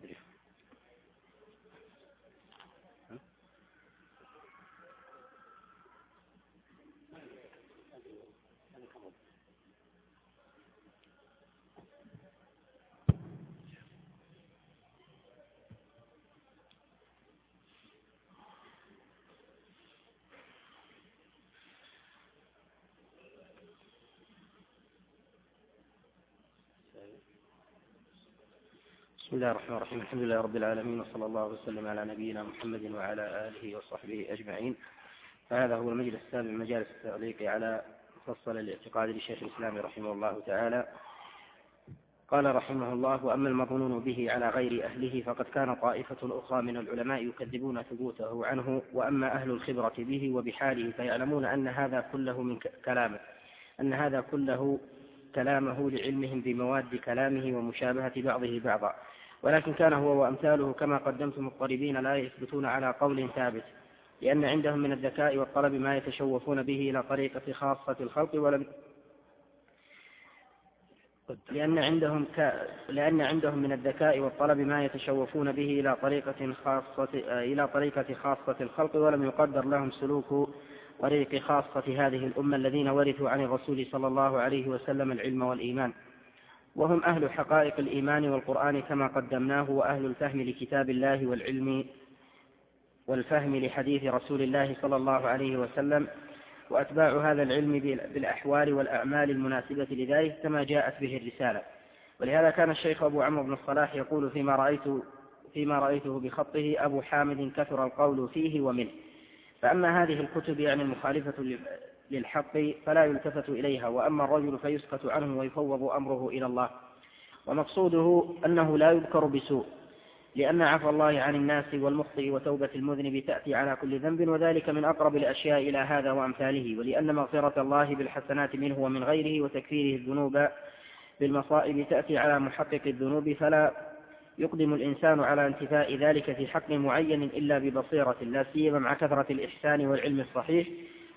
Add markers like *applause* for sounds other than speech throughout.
أدري بسم الله الرحمن الرحيم. الحمد لله رب العالمين وصلى الله وسلم على نبينا محمد وعلى آله وصحبه أجمعين. فهذا هو المجلس السابع من مجالس التعليق على مفصل الاعتقاد لشيخ الإسلام رحمه الله تعالى. قال رحمه الله وأما المظنون به على غير أهله فقد كان طائفة أخرى من العلماء يكذبون ثبوته عنه وأما أهل الخبرة به وبحاله فيعلمون أن هذا كله من كلامه أن هذا كله كلامه لعلمهم بمواد كلامه ومشابهة بعضه بعضا. ولكن كان هو وأمثاله كما قدمت مضطربين لا يثبتون على قول ثابت لأن عندهم من الذكاء والطلب ما يتشوفون به إلى طريقة خاصة الخلق ولم لأن عندهم ك... لأن عندهم من الذكاء والطلب ما يتشوفون به إلى طريقة خاصة إلى طريقة خاصة الخلق ولم يقدر لهم سلوك طريق خاصة هذه الأمة الذين ورثوا عن الرسول صلى الله عليه وسلم العلم والإيمان. وهم أهل حقائق الإيمان والقرآن كما قدمناه وأهل الفهم لكتاب الله والعلم والفهم لحديث رسول الله صلى الله عليه وسلم وأتباع هذا العلم بالأحوال والأعمال المناسبة لذلك كما جاءت به الرسالة. ولهذا كان الشيخ أبو عمرو بن الصلاح يقول فيما رأيت فيما رأيته بخطه أبو حامد كثر القول فيه ومنه فأما هذه الكتب يعني المخالفة للحق فلا يلتفت إليها وأما الرجل فيسكت عنه ويفوض أمره إلى الله. ومقصوده أنه لا يذكر بسوء لأن عفى الله عن الناس والمخطئ وتوبة المذنب تأتي على كل ذنب وذلك من أقرب الأشياء إلى هذا وأمثاله. ولأن مغفرة الله بالحسنات منه ومن غيره وتكفيره الذنوب بالمصائب تأتي على محقق الذنوب فلا يقدم الإنسان على انتفاء ذلك في حق معين إلا ببصيرة لا سيما مع كثرة الإحسان والعلم الصحيح.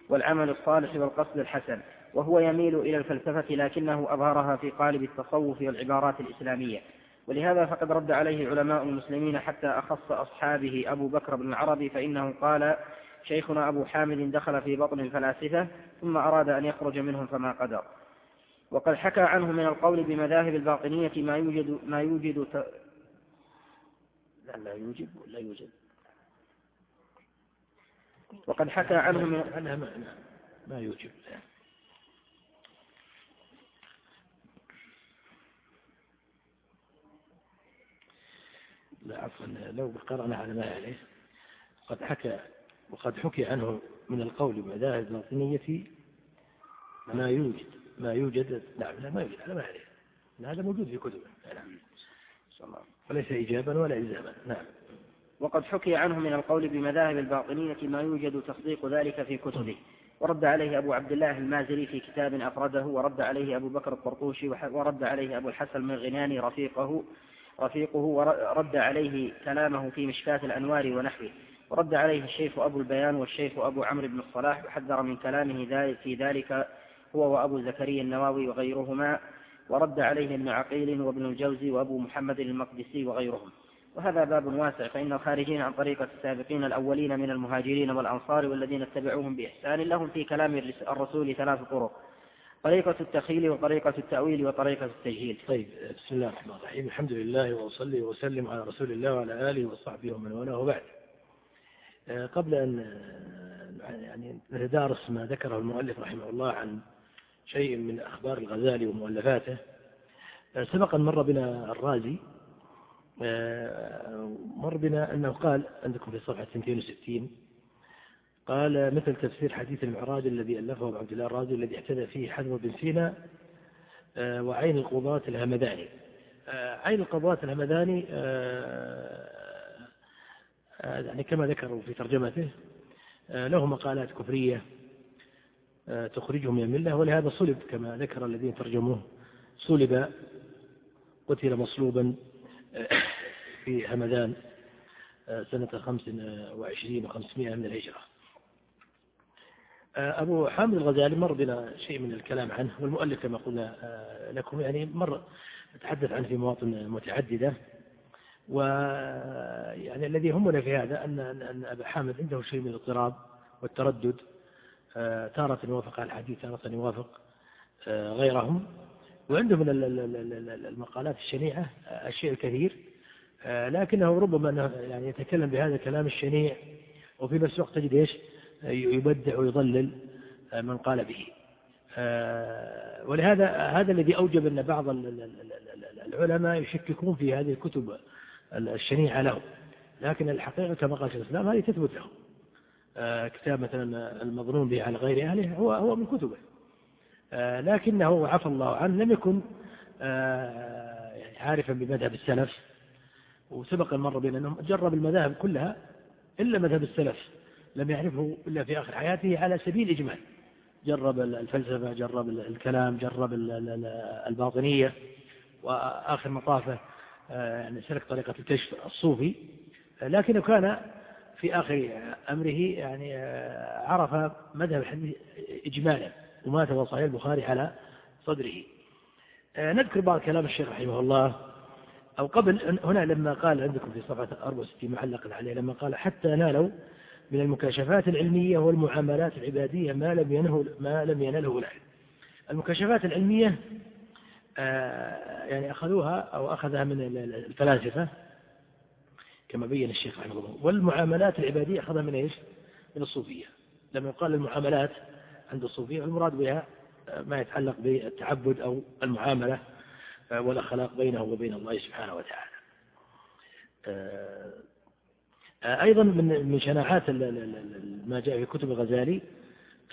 والعمل الصالح والقصد الحسن وهو يميل إلى الفلسفة لكنه أظهرها في قالب التصوف والعبارات الإسلامية. ولهذا فقد رد عليه علماء المسلمين حتى أخص أصحابه أبو بكر بن العربي فإنه قال شيخنا أبو حامد دخل في بطن الفلاسفة ثم أراد أن يخرج منهم فما قدر. وقد حكى عنه من القول بمذاهب الباطنية ما يوجد ما يوجد ت... لا لا يوجد ولا يوجد. وقد حكى عنه من أنا ما, ما يوجب. لا عفوا لو قرأنا على ما عليه قد حكى وقد حكي عنه من القول بمذاهب الباطنية ما يوجد ما يوجد نعم لا ما يوجد على ما عليه. هذا موجود في كتبه. نعم. وليس إجابا ولا إلزاما. نعم. وقد حكي عنه من القول بمذاهب الباطنية ما يوجد تصديق ذلك في كتبه. ورد عليه أبو عبد الله المازري في كتاب أفرده ورد عليه أبو بكر الطرطوشي ورد عليه أبو الحسن المغناني رفيقه رفيقه ورد عليه كلامه في مشكاة الأنوار ونحوه. ورد عليه الشيخ أبو البيان والشيخ أبو عمرو بن الصلاح وحذر من كلامه في ذلك هو وأبو زكريا النواوي وغيرهما. ورد عليه ابن عقيل وابن الجوزي وأبو محمد المقدسي وغيرهم. وهذا باب واسع فإن الخارجين عن طريقة السابقين الأولين من المهاجرين والأنصار والذين اتبعوهم بإحسان لهم في كلام الرسول ثلاث طرق طريقة التخيل وطريقة التأويل وطريقة التجهيل. طيب بسم الله الرحمن الرحيم. الحمد لله وأصلي وسلم على رسول الله وعلى آله وصحبه ومن والاه وبعد. آه، قبل أن يعني ندارس ما ذكره المؤلف رحمه الله عن شيء من أخبار الغزالي ومؤلفاته آه، سبق أن مر بنا الرازي مر بنا أنه قال عندكم في صفحة 260 قال مثل تفسير حديث المعراج الذي ألفه عبد الله الرازي الذي اعتدى فيه حذر بن سينا آه، وعين القضاة الهمداني آه، عين القضاة الهمداني آه، يعني كما ذكروا في ترجمته له مقالات كفرية تخرجه من الملة ولهذا صلب كما ذكر الذين ترجموه صلب قتل مصلوبا في همدان سنة خمس وعشرين وخمسمائة من الهجرة. أبو حامد الغزالي مر بنا شيء من الكلام عنه والمؤلف كما قلنا لكم يعني مر تحدث عنه في مواطن متعددة. ويعني الذي يهمنا في هذا أن أن أبا حامد عنده شيء من الاضطراب والتردد. آه، تارة يوافق على الحديث تارة يوافق آه، غيرهم. وعنده من المقالات الشنيعة الشيء الكثير لكنه ربما يعني يتكلم بهذا الكلام الشنيع وفي نفس الوقت تجد إيش؟ يبدع ويضلل من قال به. ولهذا هذا الذي أوجب أن بعض العلماء يشككون في هذه الكتب الشنيعة له. لكن الحقيقة كما قال الإسلام هذه تثبت له. كتاب مثلا المظنون به على غير أهله هو هو من كتبه. لكنه عفى الله عنه لم يكن يعني عارفا بمذهب السلف وسبق المرة بين أنهم جرب المذاهب كلها إلا مذهب السلف لم يعرفه إلا في آخر حياته على سبيل الإجمال. جرب الفلسفة جرب الكلام جرب الباطنية وآخر مطافة آه، يعني سلك طريقة الكشف الصوفي. لكنه كان في آخر أمره يعني آه، عرف مذهب الحديث إجمالا ومات صحيح البخاري على صدره. آه، نذكر بعض كلام الشيخ رحمه الله. أو قبل هنا لما قال عندكم في صفحة 64 معلقا عليه لما قال حتى نالوا من المكاشفات العلمية والمعاملات العبادية ما لم ينهل ما لم ينله العلم. المكاشفات العلمية آه، يعني أخذوها أو أخذها من الفلاسفة كما بين الشيخ رحمه الله. والمعاملات العبادية أخذها من إيش؟ من الصوفية. لما يقال المعاملات عند الصوفية المراد بها آه، ما يتعلق بالتعبد أو المعاملة. آه، والأخلاق بينه وبين الله سبحانه وتعالى. أيضا من شناعات ما جاء في كتب الغزالي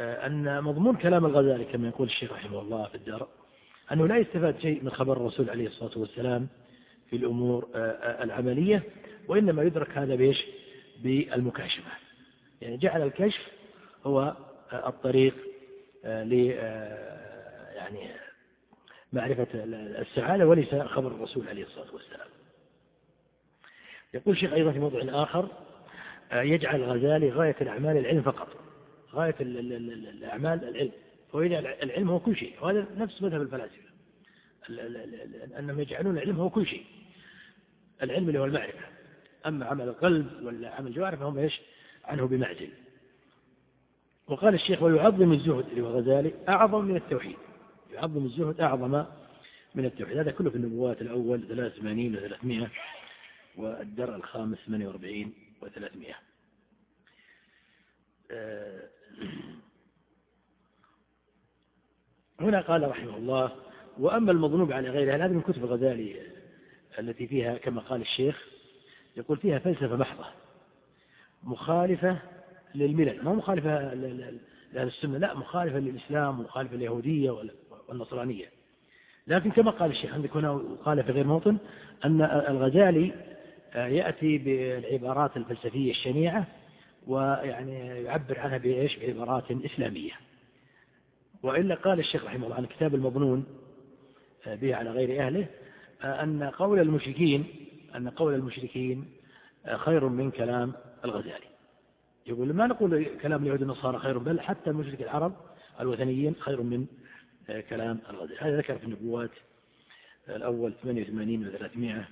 أن مضمون كلام الغزالي كما يقول الشيخ رحمه الله في الدار أنه لا يستفاد شيء من خبر الرسول عليه الصلاة والسلام في الأمور العملية وإنما يدرك هذا بإيش؟ بالمكاشفة يعني جعل الكشف هو الطريق ل يعني معرفة السعادة وليس خبر الرسول عليه الصلاة والسلام. يقول الشيخ أيضا في موضوع آخر يجعل الغزالي غاية الأعمال العلم فقط. غاية الأعمال العلم. ويجعل العلم هو كل شيء. وهذا نفس مذهب الفلاسفة. أنهم يجعلون العلم هو كل شيء. العلم اللي هو المعرفة. أما عمل القلب ولا عمل الجوارح فهم إيش؟ عنه بمعزل. وقال الشيخ ويعظم الزهد اللي هو غزالي أعظم من التوحيد. يعظم الزهد أعظم من التوحيد. هذا كله في النبوات الأول 83 و 300 والدرع الخامس 48 و300 آه، هنا قال رحمه الله وأما المظنوب على غيرها هذه من كتب الغزالي التي فيها كما قال الشيخ يقول فيها فلسفة محضة مخالفة للملل. ما مخالفة لأهل السنة؟ لا مخالفة للإسلام ومخالفة لليهودية والنصرانية لكن كما قال الشيخ عندك هنا قال في غير موطن أن الغزالي يأتي بالعبارات الفلسفية الشنيعة ويعني يعبر عنها بإيش؟ بعبارات إسلامية. وإلا قال الشيخ رحمه الله عن كتاب المظنون به على غير أهله أن قول المشركين أن قول المشركين خير من كلام الغزالي. يقول ما نقول كلام اليهود النصارى خير بل حتى المشرك العرب الوثنيين خير من كلام الغزالي هذا ذكر في النبوات الأول 88 و 300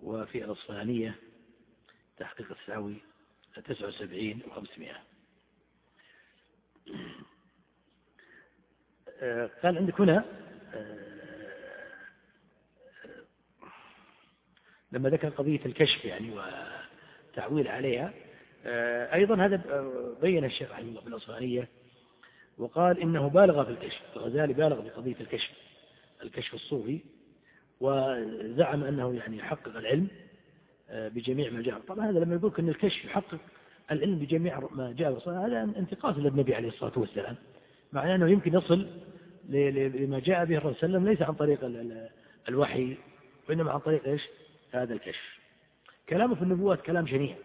وفي الأصفهانية تحقيق السعوي 79 و500 قال عندك هنا لما ذكر قضية الكشف يعني وتعويل عليها أيضا هذا بين الشيخ رحمه الله في الأصفهانية وقال إنه بالغ في الكشف الغزالي بالغ في قضية الكشف الكشف الصوفي وزعم أنه يعني يحقق العلم آه، بجميع ما جاء. طبعا هذا لما يقول أن الكشف يحقق العلم بجميع ما جاء هذا انتقاص للنبي عليه الصلاة والسلام معناه أنه يمكن يصل لما جاء به الرسول صلى الله عليه وسلم ليس عن طريق الوحي وإنما عن طريق إيش؟ هذا الكشف. كلامه في النبوات كلام شنيع.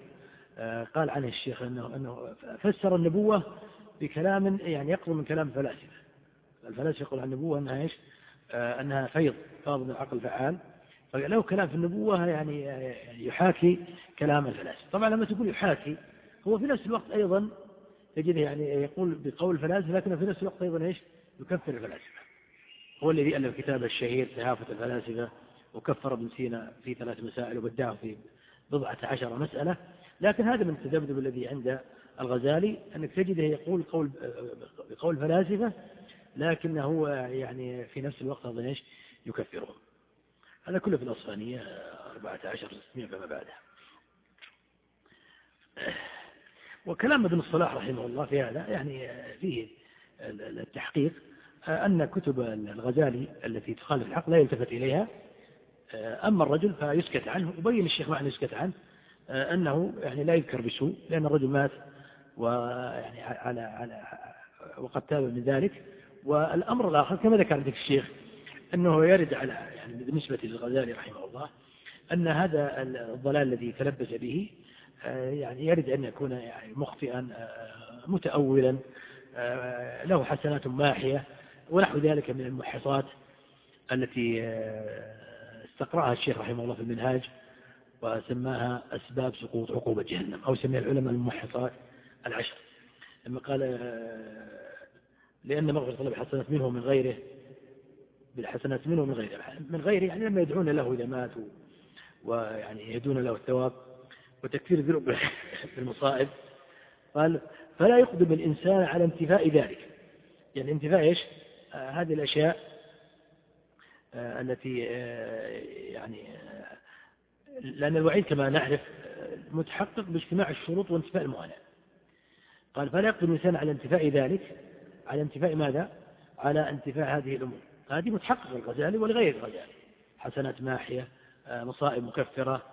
آه، قال عنه الشيخ أنه, أنه فسر النبوة بكلام يعني يقرب من كلام الفلاسفة. الفلاسفة يقول عن النبوة أنها إيش؟ آه، أنها فيض فاض من العقل فعال. فله كلام في النبوة يعني يحاكي كلام الفلاسفة. طبعا لما تقول يحاكي هو في نفس الوقت أيضا تجده يعني يقول بقول الفلاسفة لكن في نفس الوقت أيضا إيش؟ يكفر الفلاسفة. هو الذي ألف كتاب الشهير تهافت الفلاسفة وكفر ابن سينا في ثلاث مسائل وبدأه في بضعة عشر مسألة. لكن هذا من التذبذب الذي عند الغزالي أنك تجده يقول قول بقول فلاسفة لكنه يعني في نفس الوقت أظن إيش؟ يكفرهم هذا كله في الأصفانية 14 600 فما بعدها. وكلام ابن الصلاح رحمه الله في هذا يعني فيه التحقيق أن كتب الغزالي التي تخالف الحق لا يلتفت إليها. أما الرجل فيسكت عنه وبين الشيخ معنى يسكت عنه أنه يعني لا يذكر بسوء لأن الرجل مات ويعني على على وقد تاب من ذلك. والأمر الآخر كما ذكر عندك الشيخ أنه يرد على يعني بالنسبة للغزالي رحمه الله أن هذا الضلال الذي تلبس به يعني يرد أن يكون يعني مخطئا متأولا له حسنات ماحية ونحو ذلك من المحصات التي استقرأها الشيخ رحمه الله في المنهاج وسماها أسباب سقوط عقوبة جهنم أو سميها العلماء المحصات العشر. لما قال لأن مغفرة الله بالحسنات منه ومن غيره بالحسنات منه ومن غيره من غيره يعني لما يدعون له إذا مات ويعني يدون له الثواب وتكفير الذنوب بالمصائب قال فلا يقدم الإنسان على انتفاء ذلك. يعني انتفاء إيش؟ آه هذه الأشياء آه التي آه يعني لأن الوعيد كما نعرف متحقق باجتماع الشروط وانتفاء الموانع قال فلا يقدم الإنسان على انتفاء ذلك على انتفاء ماذا؟ على انتفاء هذه الأمور. هذه متحقق الغزالي ولغير الغزالي حسنات ماحية آه، مصائب مكفرة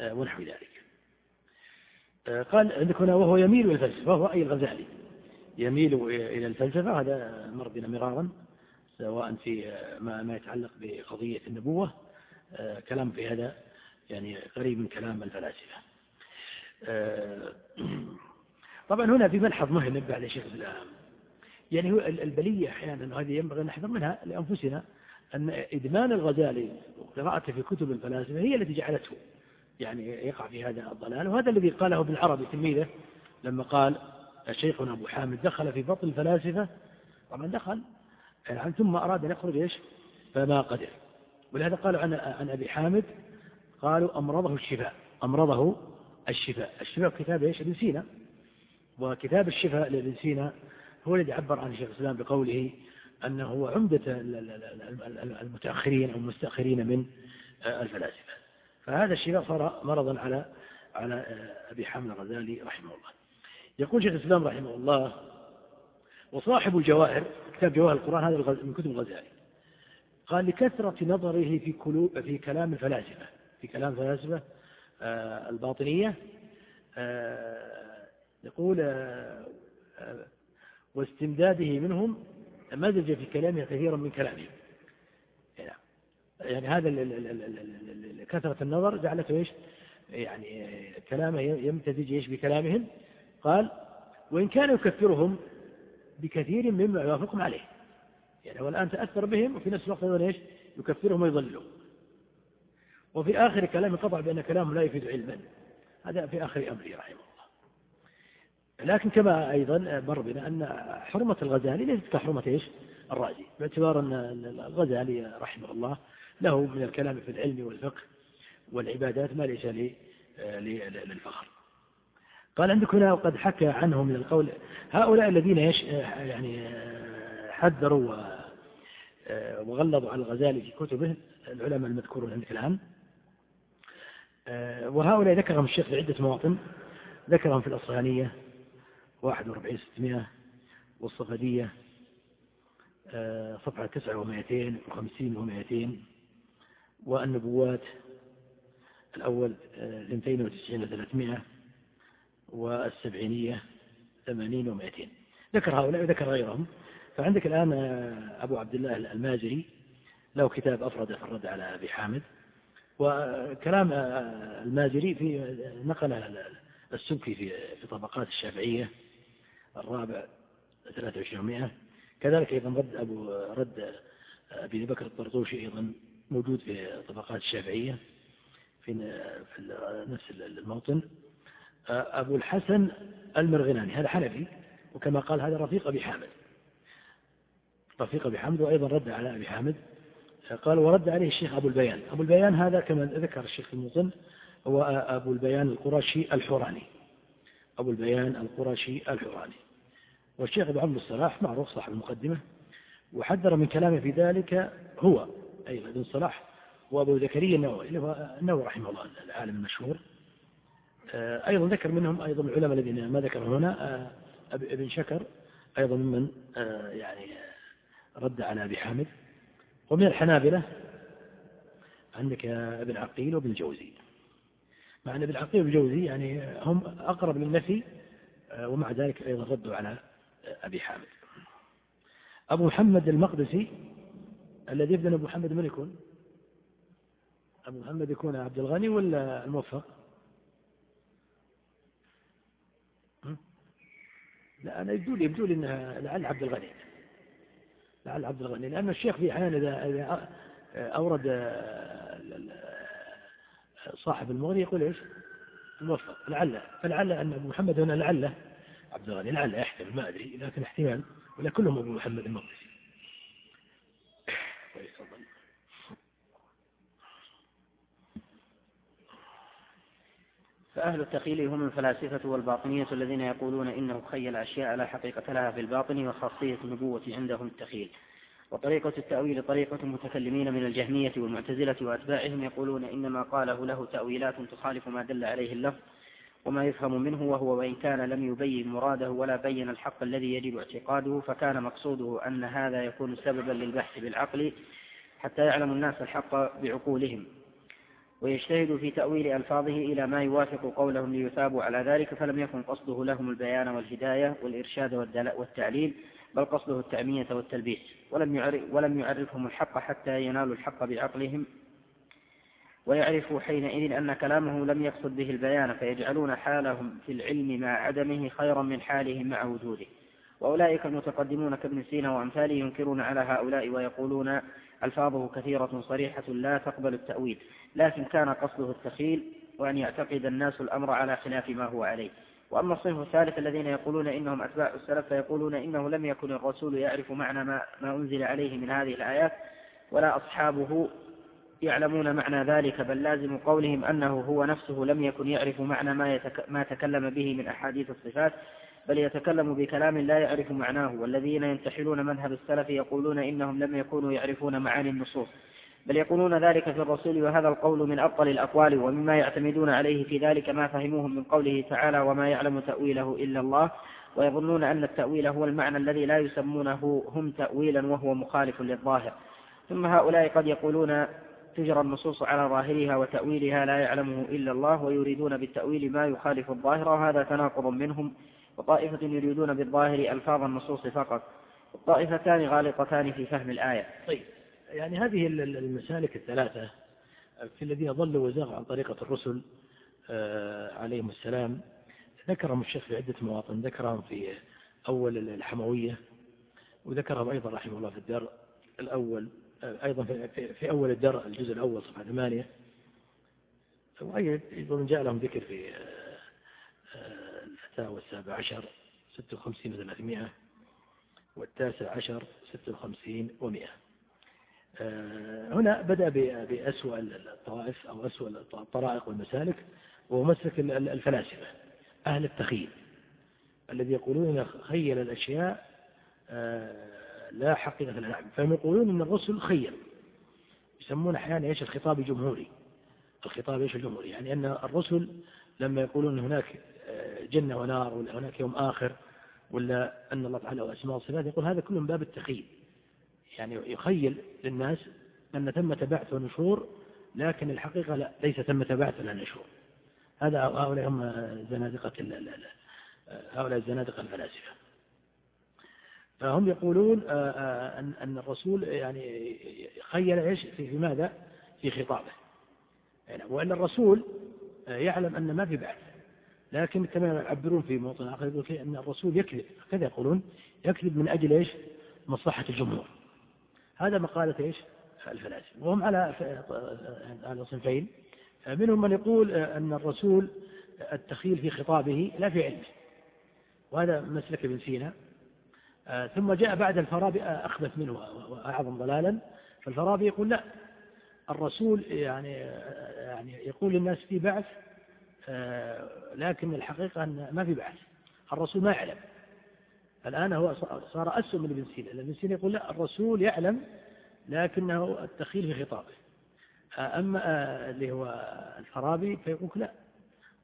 آه، ونحو ذلك. قال عندك هنا وهو يميل إلى الفلسفة وهو أي الغزالي؟ يميل إلى الفلسفة هذا مر بنا مرارا سواء في ما, ما يتعلق بقضية النبوة كلام في هذا يعني قريب من كلام الفلاسفة. *clears throat* طبعا هنا في ملحظ مهم بعد شيخ الإسلام. يعني هو البلية أحيانا هذه ينبغي أن نحذر منها لأنفسنا أن إدمان الغزالي وقراءته في كتب الفلاسفة هي التي جعلته يعني يقع في هذا الضلال. وهذا الذي قاله ابن عربي تلميذه لما قال شيخنا أبو حامد دخل في بطن الفلاسفة. طبعا دخل يعني ثم أراد أن يخرج إيش؟ فما قدر. ولهذا قالوا عن عن أبي حامد قالوا أمرضه الشفاء أمرضه الشفاء. الشفاء كتاب إيش؟ ابن سينا. وكتاب الشفاء لابن سينا هو الذي عبر عن شيخ الإسلام بقوله أنه عمدة المتأخرين أو المستأخرين من الفلاسفة. فهذا الشفاء صار مرضا على على أبي حامد الغزالي رحمه الله. يقول شيخ الإسلام رحمه الله وصاحب الجواهر كتاب جواهر القرآن هذا من كتب الغزالي قال لكثرة نظره في في كلام الفلاسفة في كلام الفلاسفة آه، الباطنية آه، يقول آه، واستمداده منهم مزج في كلامه كثيرا من كلامهم يعني هذا كثرة النظر جعلته إيش؟ يعني كلامه يمتزج إيش بكلامهم. قال وإن كان يكفرهم بكثير مما يوافقهم عليه. يعني هو الآن تأثر بهم وفي نفس الوقت إيش؟ يكفرهم ويضلهم وفي آخر كلامه قطع بأن كلامه لا يفيد علما. هذا في آخر أمره رحمه الله. لكن كما أيضا مر بنا أن حرمة الغزالي ليست كحرمة إيش؟ الرازي باعتبار أن الغزالي رحمه الله له من الكلام في العلم والفقه والعبادات ما ليس للفخر. قال عندك هنا وقد حكى عنه من القول هؤلاء الذين يش يعني حذروا وغلظوا على الغزالي في كتبه العلماء المذكورون عندك الآن. وهؤلاء ذكرهم الشيخ في عدة مواطن ذكرهم في الأصهانية 41 600 والصفدية صفحة 9 و200 و50 و200 والنبوات الأول 92 و 300 والسبعينية ثمانين ومائتين. ذكر هؤلاء وذكر غيرهم. فعندك الآن أبو عبد الله المازري له كتاب أفرد الرد على أبي حامد. وكلام المازري في نقل السبكي في طبقات الشافعية. الرابع 2300 كذلك أيضا رد أبو رد أبي بكر الطرطوشي أيضا موجود في طبقات الشافعية في في نفس الموطن. أبو الحسن المرغناني هذا حنفي وكما قال هذا رفيق أبي حامد. رفيق أبي حامد وأيضا رد على أبي حامد. قال ورد عليه الشيخ أبو البيان. أبو البيان هذا كما ذكر الشيخ الموطن هو أبو البيان القرشي الحوراني. أبو البيان القرشي الحوراني. والشيخ أبو عبد الصلاح معروف صاحب المقدمة وحذر من كلامه في ذلك هو أي ابن صلاح وأبو زكريا النووي النووي رحمه الله العالم المشهور. آه، أيضا ذكر منهم أيضا العلماء الذين ما ذكر هنا آه، ابن شكر أيضا ممن آه، يعني رد على أبي حامد. ومن الحنابلة عندك ابن عقيل وابن الجوزي. مع أن ابن عقيل وابن الجوزي يعني هم أقرب للنفي ومع ذلك أيضا ردوا على أبي حامد. أبو محمد المقدسي الذي يبدأ أبو محمد من يكون أبو محمد يكون عبد الغني ولا الموفق؟ لا أنا يبدو لي يبدو لي أنها لعل عبد الغني. لعل عبد الغني لأن الشيخ في أحيانا إذا أورد صاحب المغني يقول إيش؟ الموفق. لعل فلعل أن أبو محمد هنا لعله. عبد الغني لعل يحتمل ما أدري لكن احتمال. ولا كلهم أبو محمد المقدسي. فأهل التخيل هم الفلاسفة والباطنية الذين يقولون إنه خيل أشياء لا حقيقة لها في الباطن وخاصية النبوة عندهم التخيل وطريقة التأويل طريقة المتكلمين من الجهمية والمعتزلة وأتباعهم يقولون إنما قاله له تأويلات تخالف ما دل عليه اللفظ وما يفهم منه وهو وإن كان لم يبين مراده ولا بين الحق الذي يجب اعتقاده فكان مقصوده أن هذا يكون سببا للبحث بالعقل حتى يعلم الناس الحق بعقولهم. ويجتهد في تأويل ألفاظه إلى ما يوافق قولهم ليثابوا على ذلك فلم يكن قصده لهم البيان والهداية والإرشاد والتعليل بل قصده التعمية والتلبيس. ولم, ولم يعرفهم الحق حتى ينالوا الحق بعقلهم ويعرفوا حينئذ أن كلامه لم يقصد به البيان فيجعلون حالهم في العلم مع عدمه خيرا من حالهم مع وجوده. وأولئك المتقدمون كابن سينا وأمثاله ينكرون على هؤلاء ويقولون ألفاظه كثيرة صريحة لا تقبل التأويل لكن كان قصده التخيل وأن يعتقد الناس الأمر على خلاف ما هو عليه. وأما الصنف الثالث الذين يقولون إنهم أتباع السلف فيقولون إنه لم يكن الرسول يعرف معنى ما, ما أنزل عليه من هذه الآيات ولا أصحابه يعلمون معنى ذلك بل لازم قولهم أنه هو نفسه لم يكن يعرف معنى ما, يتك ما تكلم به من أحاديث الصفات بل يتكلم بكلام لا يعرف معناه. والذين ينتحلون مذهب السلف يقولون إنهم لم يكونوا يعرفون معاني النصوص. بل يقولون ذلك في الرسول وهذا القول من أبطل الأقوال ومما يعتمدون عليه في ذلك ما فهموه من قوله تعالى وما يعلم تأويله إلا الله ويظنون أن التأويل هو المعنى الذي لا يسمونه هم تأويلا وهو مخالف للظاهر. ثم هؤلاء قد يقولون تجرى النصوص على ظاهرها وتأويلها لا يعلمه إلا الله ويريدون بالتأويل ما يخالف الظاهر وهذا تناقض منهم. وطائفة يريدون بالظاهر ألفاظ النصوص فقط. الطائفتان غالطتان في فهم الآية. طيب يعني هذه المسالك الثلاثة في الذين ضلوا وزاغوا عن طريقة الرسل آه، عليهم السلام. ذكرهم الشيخ في عدة مواطن. ذكرهم في أول الحموية وذكرهم أيضا رحمه الله في الدار الأول. أيضا في أول الدار الجزء الأول صفحة ثمانية. وأيضا جاء لهم ذكر في آه، الفتاوى السابع عشر ستة وخمسين وثلاثمائة والتاسع عشر ستة وخمسين ومائة. آه، هنا بدأ بأسوأ الطوائف أو أسوأ الطرائق والمسالك وهو مسلك الفلاسفة أهل التخيل الذي يقولون خيل الأشياء آه، لا حقيقة لها. فهم يقولون أن الرسل خيل يسمون أحيانا إيش؟ الخطاب الجمهوري الخطاب إيش الجمهوري؟ يعني أن الرسل لما يقولون هناك آه، جنة ونار ولا هناك يوم آخر ولا أن الله تعالى له أسماء وصفات يقول هذا كله من باب التخيل يعني يخيل للناس أن ثمة بعث ونشور لكن الحقيقة لا ليس ثمة بعث ولا نشور. هذا هؤلاء هم زنادقة هؤلاء الزنادقة الفلاسفة. فهم يقولون آه، آه، أن أن الرسول يعني خيل إيش؟ في ماذا؟ في خطابه. يعني وأن الرسول آه، يعلم أن ما في بعث. لكن كما يعبرون في موطن آخر يقول أن الرسول يكذب. كذا يقولون يكذب من أجل إيش؟ مصلحة الجمهور. هذا مقالة إيش؟ الفلاسفة. وهم على على صنفين. منهم من يقول أن الرسول التخيل في خطابه لا في علمه. وهذا مسلك ابن سينا. ثم جاء بعد الفارابي أخبث منه وأعظم ضلالا. فالفارابي يقول لا الرسول يعني يعني يقول للناس في بعث آه، لكن الحقيقة أن ما في بعث. الرسول ما يعلم. الآن هو صار أسوأ من ابن سينا ابن سينا يقول لا الرسول يعلم لكنه التخيل في خطابه. أما آه، اللي هو الفارابي فيقول لا.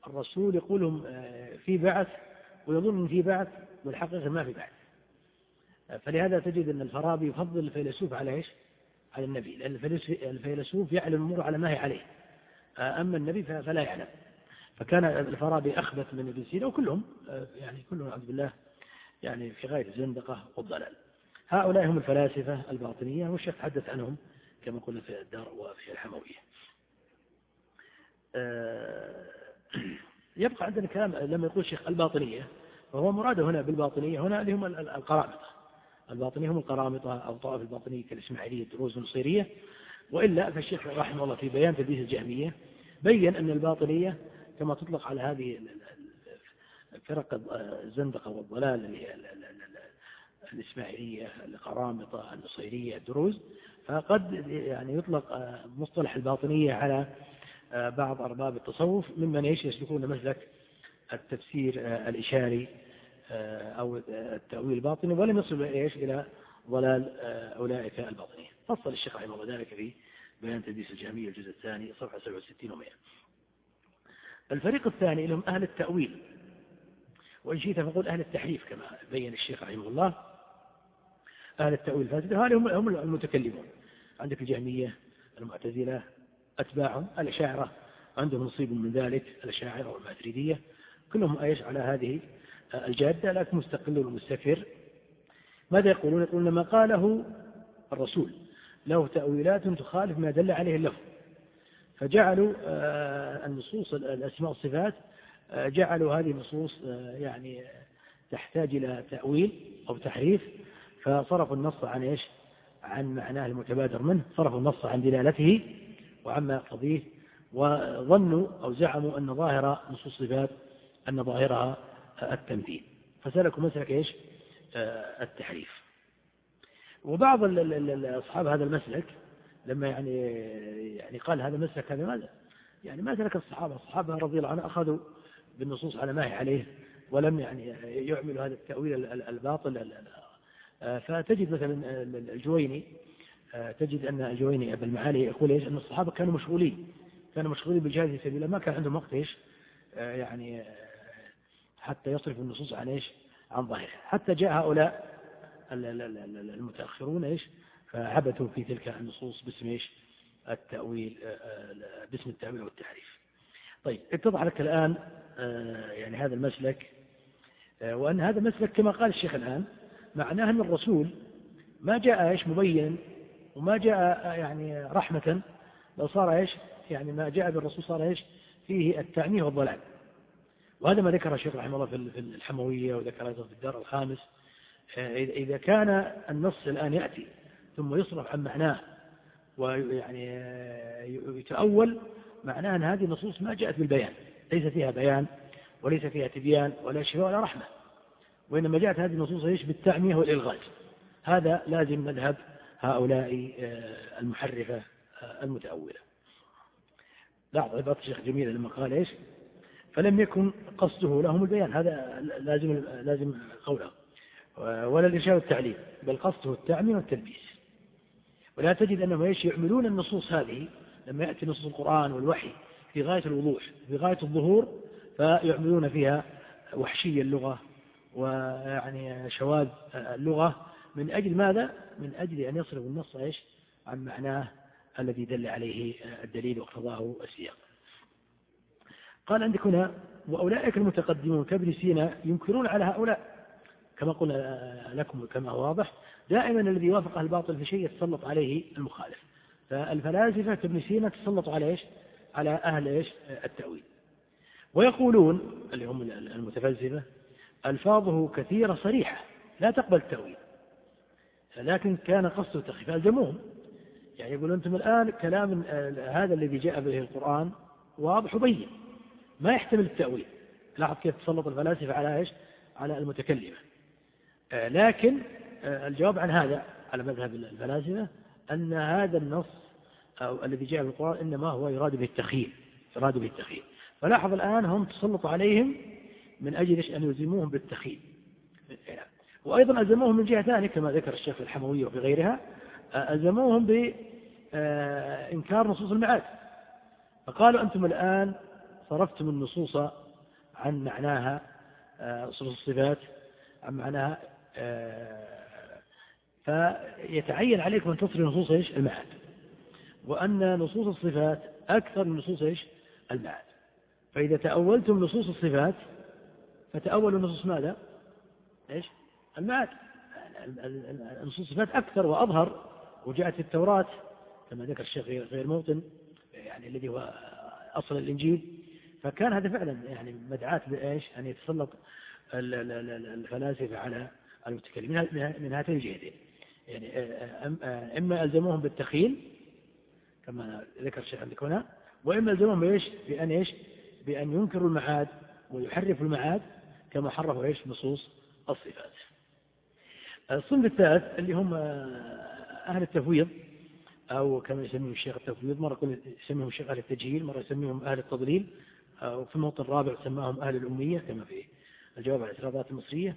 الرسول يقول آه، في بعث ويظن في بعث والحقيقة ما في بعث. فلهذا تجد أن الفارابي يفضل الفيلسوف على إيش؟ على النبي لأن الفيلسوف يعلم الأمور على ما هي عليه. أما النبي فلا يعلم. فكان الفارابي أخبث من ابن سينا وكلهم يعني كلهم أعوذ بالله يعني في غاية الزندقة والضلال. هؤلاء هم الفلاسفة الباطنية والشيخ تحدث عنهم كما قلنا في الدار وفي الحموية. آه، يبقى عندنا كلام لما يقول الشيخ الباطنية فهو مراده هنا بالباطنية هنا اللي هم القرامطة الباطنية هم القرامطة أو طائف الباطنية كالإسماعيلية الدروز النصيرية. وإلا فالشيخ رحمه الله في بيان تدريس الجهمية بين أن الباطنية كما تطلق على هذه فرق الزندقة والضلال الإسماعيلية القرامطة النصيرية الدروز فقد يعني يطلق مصطلح الباطنية على بعض أرباب التصوف ممن إيش؟ يسلكون مسلك التفسير الإشاري أو التأويل الباطني ولم يصل إيش؟ إلى ضلال أولئك الباطنية فصل الشيخ رحمه الله ذلك في بيان تدريس الجهمية الجزء الثاني صفحة 67 و100 الفريق الثاني لهم أهل التأويل. وإن شئت فقل أهل التحريف كما بين الشيخ رحمه الله. أهل التأويل الفاسد هؤلاء هم المتكلمون. عندك الجهمية المعتزلة أتباعهم الأشاعرة. عندهم نصيب من ذلك الأشاعرة والماتريدية. كلهم إيش؟ على هذه الجادة لكن مستقل ومستكبر ماذا يقولون؟ يقولون ما قاله الرسول. له تأويلات تخالف ما دل عليه اللفظ. فجعلوا آه، النصوص الأسماء والصفات آه، جعلوا هذه النصوص آه، يعني تحتاج إلى تأويل أو تحريف. فصرفوا النص عن إيش؟ عن معناه المتبادر منه. صرفوا النص عن دلالته وعما يقتضيه. وظنوا أو زعموا أن ظاهر نصوص الصفات أن ظاهرها التمثيل فسلكوا مسلك إيش؟ التحريف. وبعض أصحاب هذا المسلك لما يعني يعني قال هذا مسلك هذا ماذا؟ يعني ما سلك الصحابة. الصحابة رضي الله عنهم أخذوا بالنصوص على ما هي عليه ولم يعني يعملوا هذا التأويل الباطل. فتجد مثلا الجويني تجد أن الجويني أبو المعالي يقول إيش؟ أن الصحابة كانوا مشغولين كانوا مشغولين بالجهاد في سبيل الله ما كان عندهم وقت إيش؟ يعني حتى يصرف النصوص عن إيش؟ عن ظاهرها حتى جاء هؤلاء المتأخرون إيش؟ فعبثوا في تلك النصوص باسم إيش؟ التأويل آه، آه، باسم التأويل والتحريف. طيب اتضح لك الآن آه، يعني هذا المسلك وأن هذا المسلك كما قال الشيخ الآن معناه أن الرسول ما جاء إيش؟ مبين وما جاء يعني رحمة لو صار إيش؟ يعني ما جاء بالرسول صار إيش؟ فيه التعنيه والضلال. وهذا ما ذكر الشيخ رحمه الله في الحموية وذكر أيضا في الدار الخامس. إذا كان النص الآن يأتي ثم يصرف عن معناه ويعني يتأول معناه أن هذه النصوص ما جاءت بالبيان. ليس فيها بيان وليس فيها تبيان ولا شفاء ولا رحمة. وإنما جاءت هذه النصوص إيش؟ بالتعمية والإلغاز. هذا لازم مذهب هؤلاء آه، المحرفة آه، المتأولة. لاحظ عبارة الشيخ جميل لما قال إيش؟ فلم يكن قصده لهم البيان هذا لازم لازم قوله ولا الإرشاد والتعليم بل قصده التعمية والتلبيس ولا تجد أنهم إيش يعملون النصوص هذه لما يأتي نصوص القرآن والوحي في غاية الوضوح في غاية الظهور فيعملون فيها وحشي اللغة ويعني شواذ اللغة من أجل ماذا؟ من أجل أن يصرف النص إيش؟ عن معناه الذي دل عليه الدليل واقتضاه السياق. قال عندك هنا وأولئك المتقدمون كابن سينا ينكرون على هؤلاء. كما قلنا لكم كما واضح دائما الذي وافق الباطل في شيء يتسلط عليه المخالف. فالفلاسفة كابن سينا تسلطوا على إيش؟ على أهل إيش؟ التأويل. ويقولون اللي هم المتفلسفة ألفاظه كثيرة صريحة لا تقبل التأويل. لكن كان قصده تخفيف. الجموم يعني يقول أنتم الآن كلام هذا الذي جاء به القرآن واضح وبين. ما يحتمل التأويل. لاحظ كيف تسلط الفلاسفة على إيش؟ على المتكلمة. لكن الجواب عن هذا على مذهب الفلاسفة أن هذا النص أو الذي جاء في القرآن إنما هو يراد به التخيل يراد به التخيل فلاحظ الآن هم تسلطوا عليهم من أجل أن يلزموهم بالتخيل وأيضا ألزموهم من جهة ثانية كما ذكر الشيخ الحموية وفي غيرها ألزموهم بإنكار نصوص المعاد. فقالوا أنتم الآن صرفتم النصوص عن معناها نصوص الصفات عن معناها فيتعين عليكم أن تصل نصوص إيش؟ المعاد. وأن نصوص الصفات أكثر من نصوص إيش؟ المعاد. فإذا تأولتم نصوص الصفات فتأولوا نصوص ماذا؟ إيش؟ المعاد. نصوص الصفات أكثر وأظهر وجاءت التوراة كما ذكر الشيخ غير موطن يعني الذي هو أصل الإنجيل فكان هذا فعلا يعني مدعاة بإيش؟ أن يتسلط الفلاسفة على المتكلمين من هاتين الجهتين. يعني إما ألزموهم بالتخيل كما ذكر الشيخ عندك هنا وإما ألزموهم بإيش؟ بأن إيش؟ بأن ينكروا المعاد ويحرفوا المعاد كما حرفوا إيش؟ نصوص الصفات. الصنف الثالث اللي هم أهل التفويض أو كما يسميهم الشيخ التفويض مرة يسميهم الشيخ أهل التجهيل مرة يسميهم أهل التضليل وفي الموطن الرابع سماهم أهل الأمية كما في الجواب على الاعتراضات المصرية.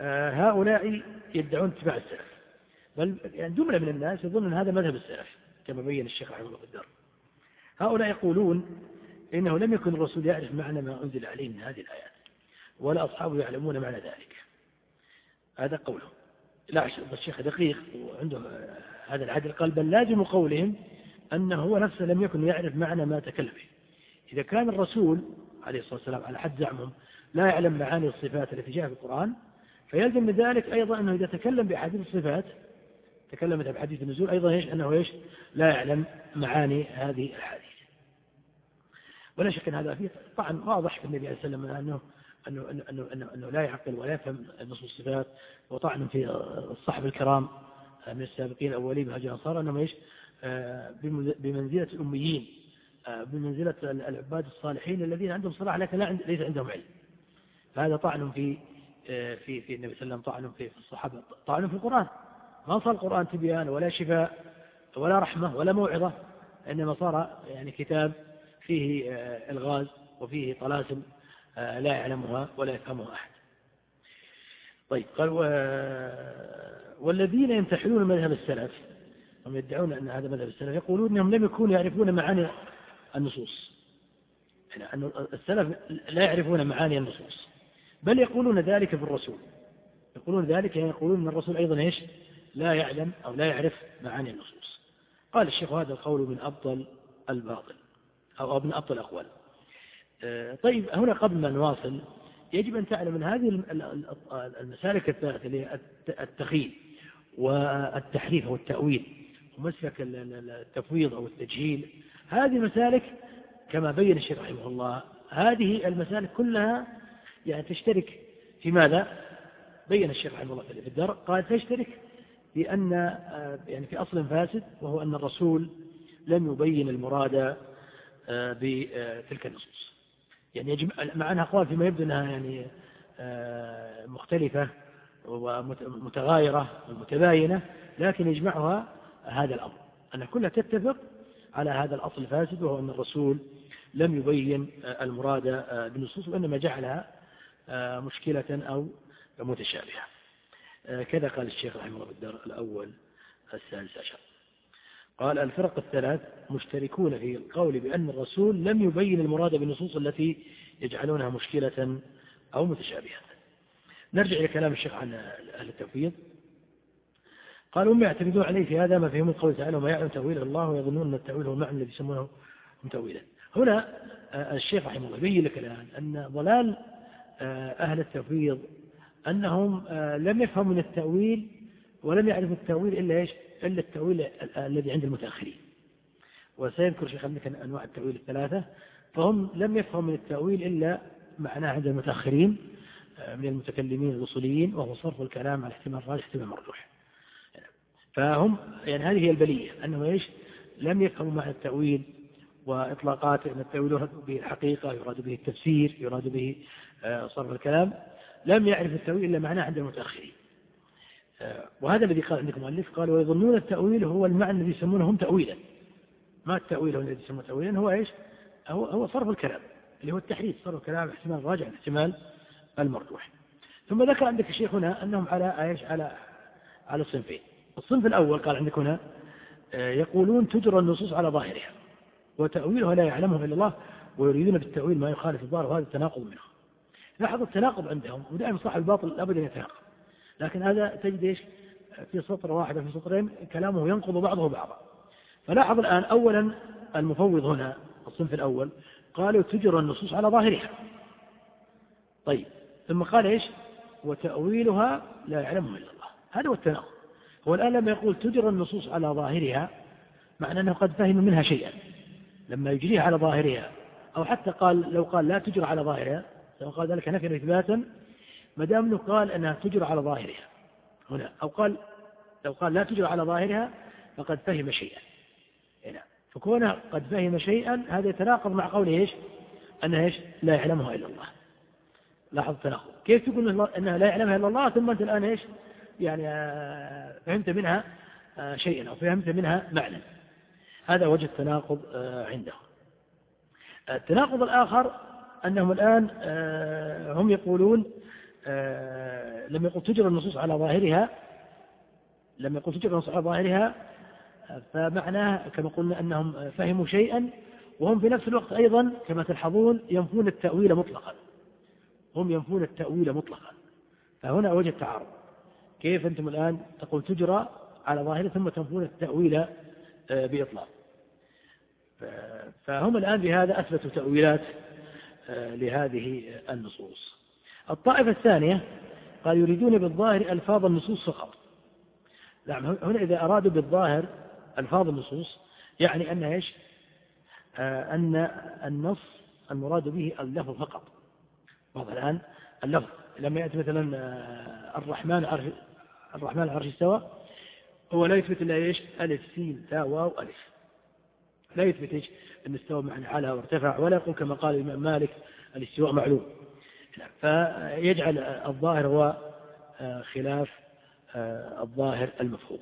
هؤلاء يدعون اتباع السلف. بل يعني جملة من الناس يظن أن هذا مذهب السلف كما بين الشيخ رحمه الله الدار. هؤلاء يقولون إنه لم يكن الرسول يعرف معنى ما أنزل عليه من هذه الآيات ولا أصحابه يعلمون معنى ذلك. هذا قولهم. لا الشيخ دقيق وعنده هذا العدل قال بل لازم قولهم أنه هو نفسه لم يكن يعرف معنى ما تكلم به. إذا كان الرسول عليه الصلاة والسلام على حد زعمهم لا يعلم معاني الصفات التي جاء في القرآن فيلزم من ذلك أيضا أنه إذا تكلم بأحاديث الصفات تكلمت بحديث النزول أيضا إيش أنه إيش؟ لا يعلم معاني هذه الحديث ولا شك أن هذا فيه طعن واضح في النبي عليه والسلام أنه أنه, أنه, أنه, أنه, أنه لا يعقل ولا يفهم نصوص الصفات وطعن في الصحب الكرام من السابقين الأولين بهجر الأنصار أنهم إيش؟ بمنزلة الأميين. بمنزلة العباد الصالحين الذين عندهم صلاح لكن لا ليس عندهم علم فهذا طعن في في في النبي صلى الله عليه وسلم طعن في الصحابة طعن في القرآن ما صار القرآن تبيان ولا شفاء ولا رحمة ولا موعظة إنما صار يعني كتاب فيه الغاز وفيه طلاسم لا يعلمها ولا يفهمها أحد طيب قال. والذين يمتحنون مذهب السلف هم يدعون أن هذا مذهب السلف يقولون أنهم لم يكونوا يعرفون معاني النصوص. يعني أن السلف لا يعرفون معاني النصوص. بل يقولون ذلك في الرسول. يقولون ذلك يعني يقولون أن الرسول أيضا إيش؟ لا يعلم أو لا يعرف معاني النصوص. قال الشيخ هذا القول من أبطل الباطل أو من أبطل الأقوال آه، طيب هنا قبل ما نواصل يجب أن تعلم أن هذه المسالك الثلاثة اللي هي التخيل والتحريف أو التأويل ومسلك التفويض أو التجهيل. هذه المسالك كما بين الشيخ رحمه الله هذه المسالك كلها يعني تشترك في ماذا؟ بين الشيخ رحمه الله في الدر قال تشترك بأن آه، يعني في أصل فاسد وهو أن الرسول لم يبين المراد آه، بتلك النصوص. يعني يجب مع أنها أقوال فيما يبدو أنها يعني آه، مختلفة ومتغايرة ومتباينة لكن يجمعها هذا الأمر. أن كلها تتفق على هذا الأصل الفاسد وهو أن الرسول لم يبين المراد بالنصوص وإنما جعلها مشكلة أو متشابهة. كذا قال الشيخ رحمه الله في الدار الأول السادس عشر. قال الفرق الثلاث مشتركون في القول بأن الرسول لم يبين المراد بالنصوص التي يجعلونها مشكلة أو متشابهة. نرجع إلى كلام الشيخ عن أهل التوفيق قالوا هم يعتمدون عليه في هذا ما فيهم القول تعالى وما يعلم تأويله الله ويظنون أن التأويل هو المعنى الذي يسمونه متأويلا. هنا الشيخ رحمه الله بين لك الآن أن ضلال أهل التفويض أنهم لم يفهموا من التأويل ولم يعرفوا التأويل إلا إيش؟ إلا التأويل الذي عند المتأخرين. وسيذكر شيخ عندك أنواع التأويل الثلاثة. فهم لم يفهموا من التأويل إلا معناه عند المتأخرين من المتكلمين الوصوليين وهو صرف الكلام على احتمال راجح احتمال مرجوح فهم يعني هذه هي البلية أنه إيش؟ لم يفهموا معنى التأويل وإطلاقات أن التأويل يراد به الحقيقة يراد به التفسير يراد به آه، صرف الكلام. لم يعرف التأويل إلا معناه عند المتأخرين. آه، وهذا الذي قال عندكم مؤلف قال ويظنون التأويل هو المعنى الذي يسمونه هم تأويلا. ما التأويل هو الذي يسمونه تأويلا؟ هو إيش؟ هو هو صرف الكلام اللي هو التحريف صرف الكلام احتمال راجع احتمال المرجوح ثم ذكر عندك الشيخ هنا أنهم على إيش؟ على على صنفين. الصنف الأول قال عندك هنا آه، يقولون تجرى النصوص على ظاهرها وتأويلها لا يعلمه إلا الله ويريدون بالتأويل ما يخالف الظاهر وهذا التناقض منه لاحظ التناقض عندهم ودائما صاحب الباطل أبدا يتناقض. لكن هذا تجد إيش؟ في سطر واحد في سطرين كلامه ينقض بعضه بعضا. فلاحظ الآن أولا المفوض هنا الصنف الأول قالوا تجرى النصوص على ظاهرها. طيب ثم قال إيش؟ وتأويلها لا يعلمه إلا الله. هذا هو التناقض. هو الآن لما يقول تجرى النصوص على ظاهرها معنى أنه قد فهم منها شيئا لما يجريها على ظاهرها أو حتى قال لو قال لا تجرى على ظاهرها لو قال ذلك نفيا إثباتا ما دام أنه قال أنها تجرى على ظاهرها هنا أو قال لو قال لا تجرى على ظاهرها فقد فهم شيئا هنا فكونه قد فهم شيئا هذا يتناقض مع قوله إيش؟ أنها إيش؟ لا يعلمها إلا الله لاحظ التناقض كيف تقول أنها لا يعلمها إلا الله ثم أنت الآن إيش؟ يعني آه، فهمت منها آه، شيئا أو فهمت منها معنى. هذا وجه التناقض آه، عنده. التناقض الآخر أنهم الآن هم يقولون لم يقل تجرى النصوص على ظاهرها لم يقل تجرى النصوص على ظاهرها فمعناه كما قلنا أنهم فهموا شيئا وهم في نفس الوقت أيضا كما تلحظون ينفون التأويل مطلقا. هم ينفون التأويل مطلقا. فهنا وجه التعارض. كيف أنتم الآن تقول تجرى على ظاهرة ثم تنفون التأويل آه، بإطلاق. فهم الآن بهذا أثبتوا تأويلات آه، لهذه النصوص. الطائفة الثانية قال يريدون بالظاهر ألفاظ النصوص فقط. نعم هنا إذا أرادوا بالظاهر ألفاظ النصوص يعني أن إيش؟ آه، أن النص المراد به اللفظ فقط. واضح الآن؟ اللفظ. لما يأتي مثلا الرحمن عرش الرحمن العرش استوى هو لا يثبت إلا إيش؟ ألف سين تاء واو ألف. لا يثبت إيش؟ أن استوى معنى على وارتفع ولا يقول كما قال الإمام مالك الاستواء معلوم. فيجعل الظاهر هو آه، خلاف آه، الظاهر المفهوم.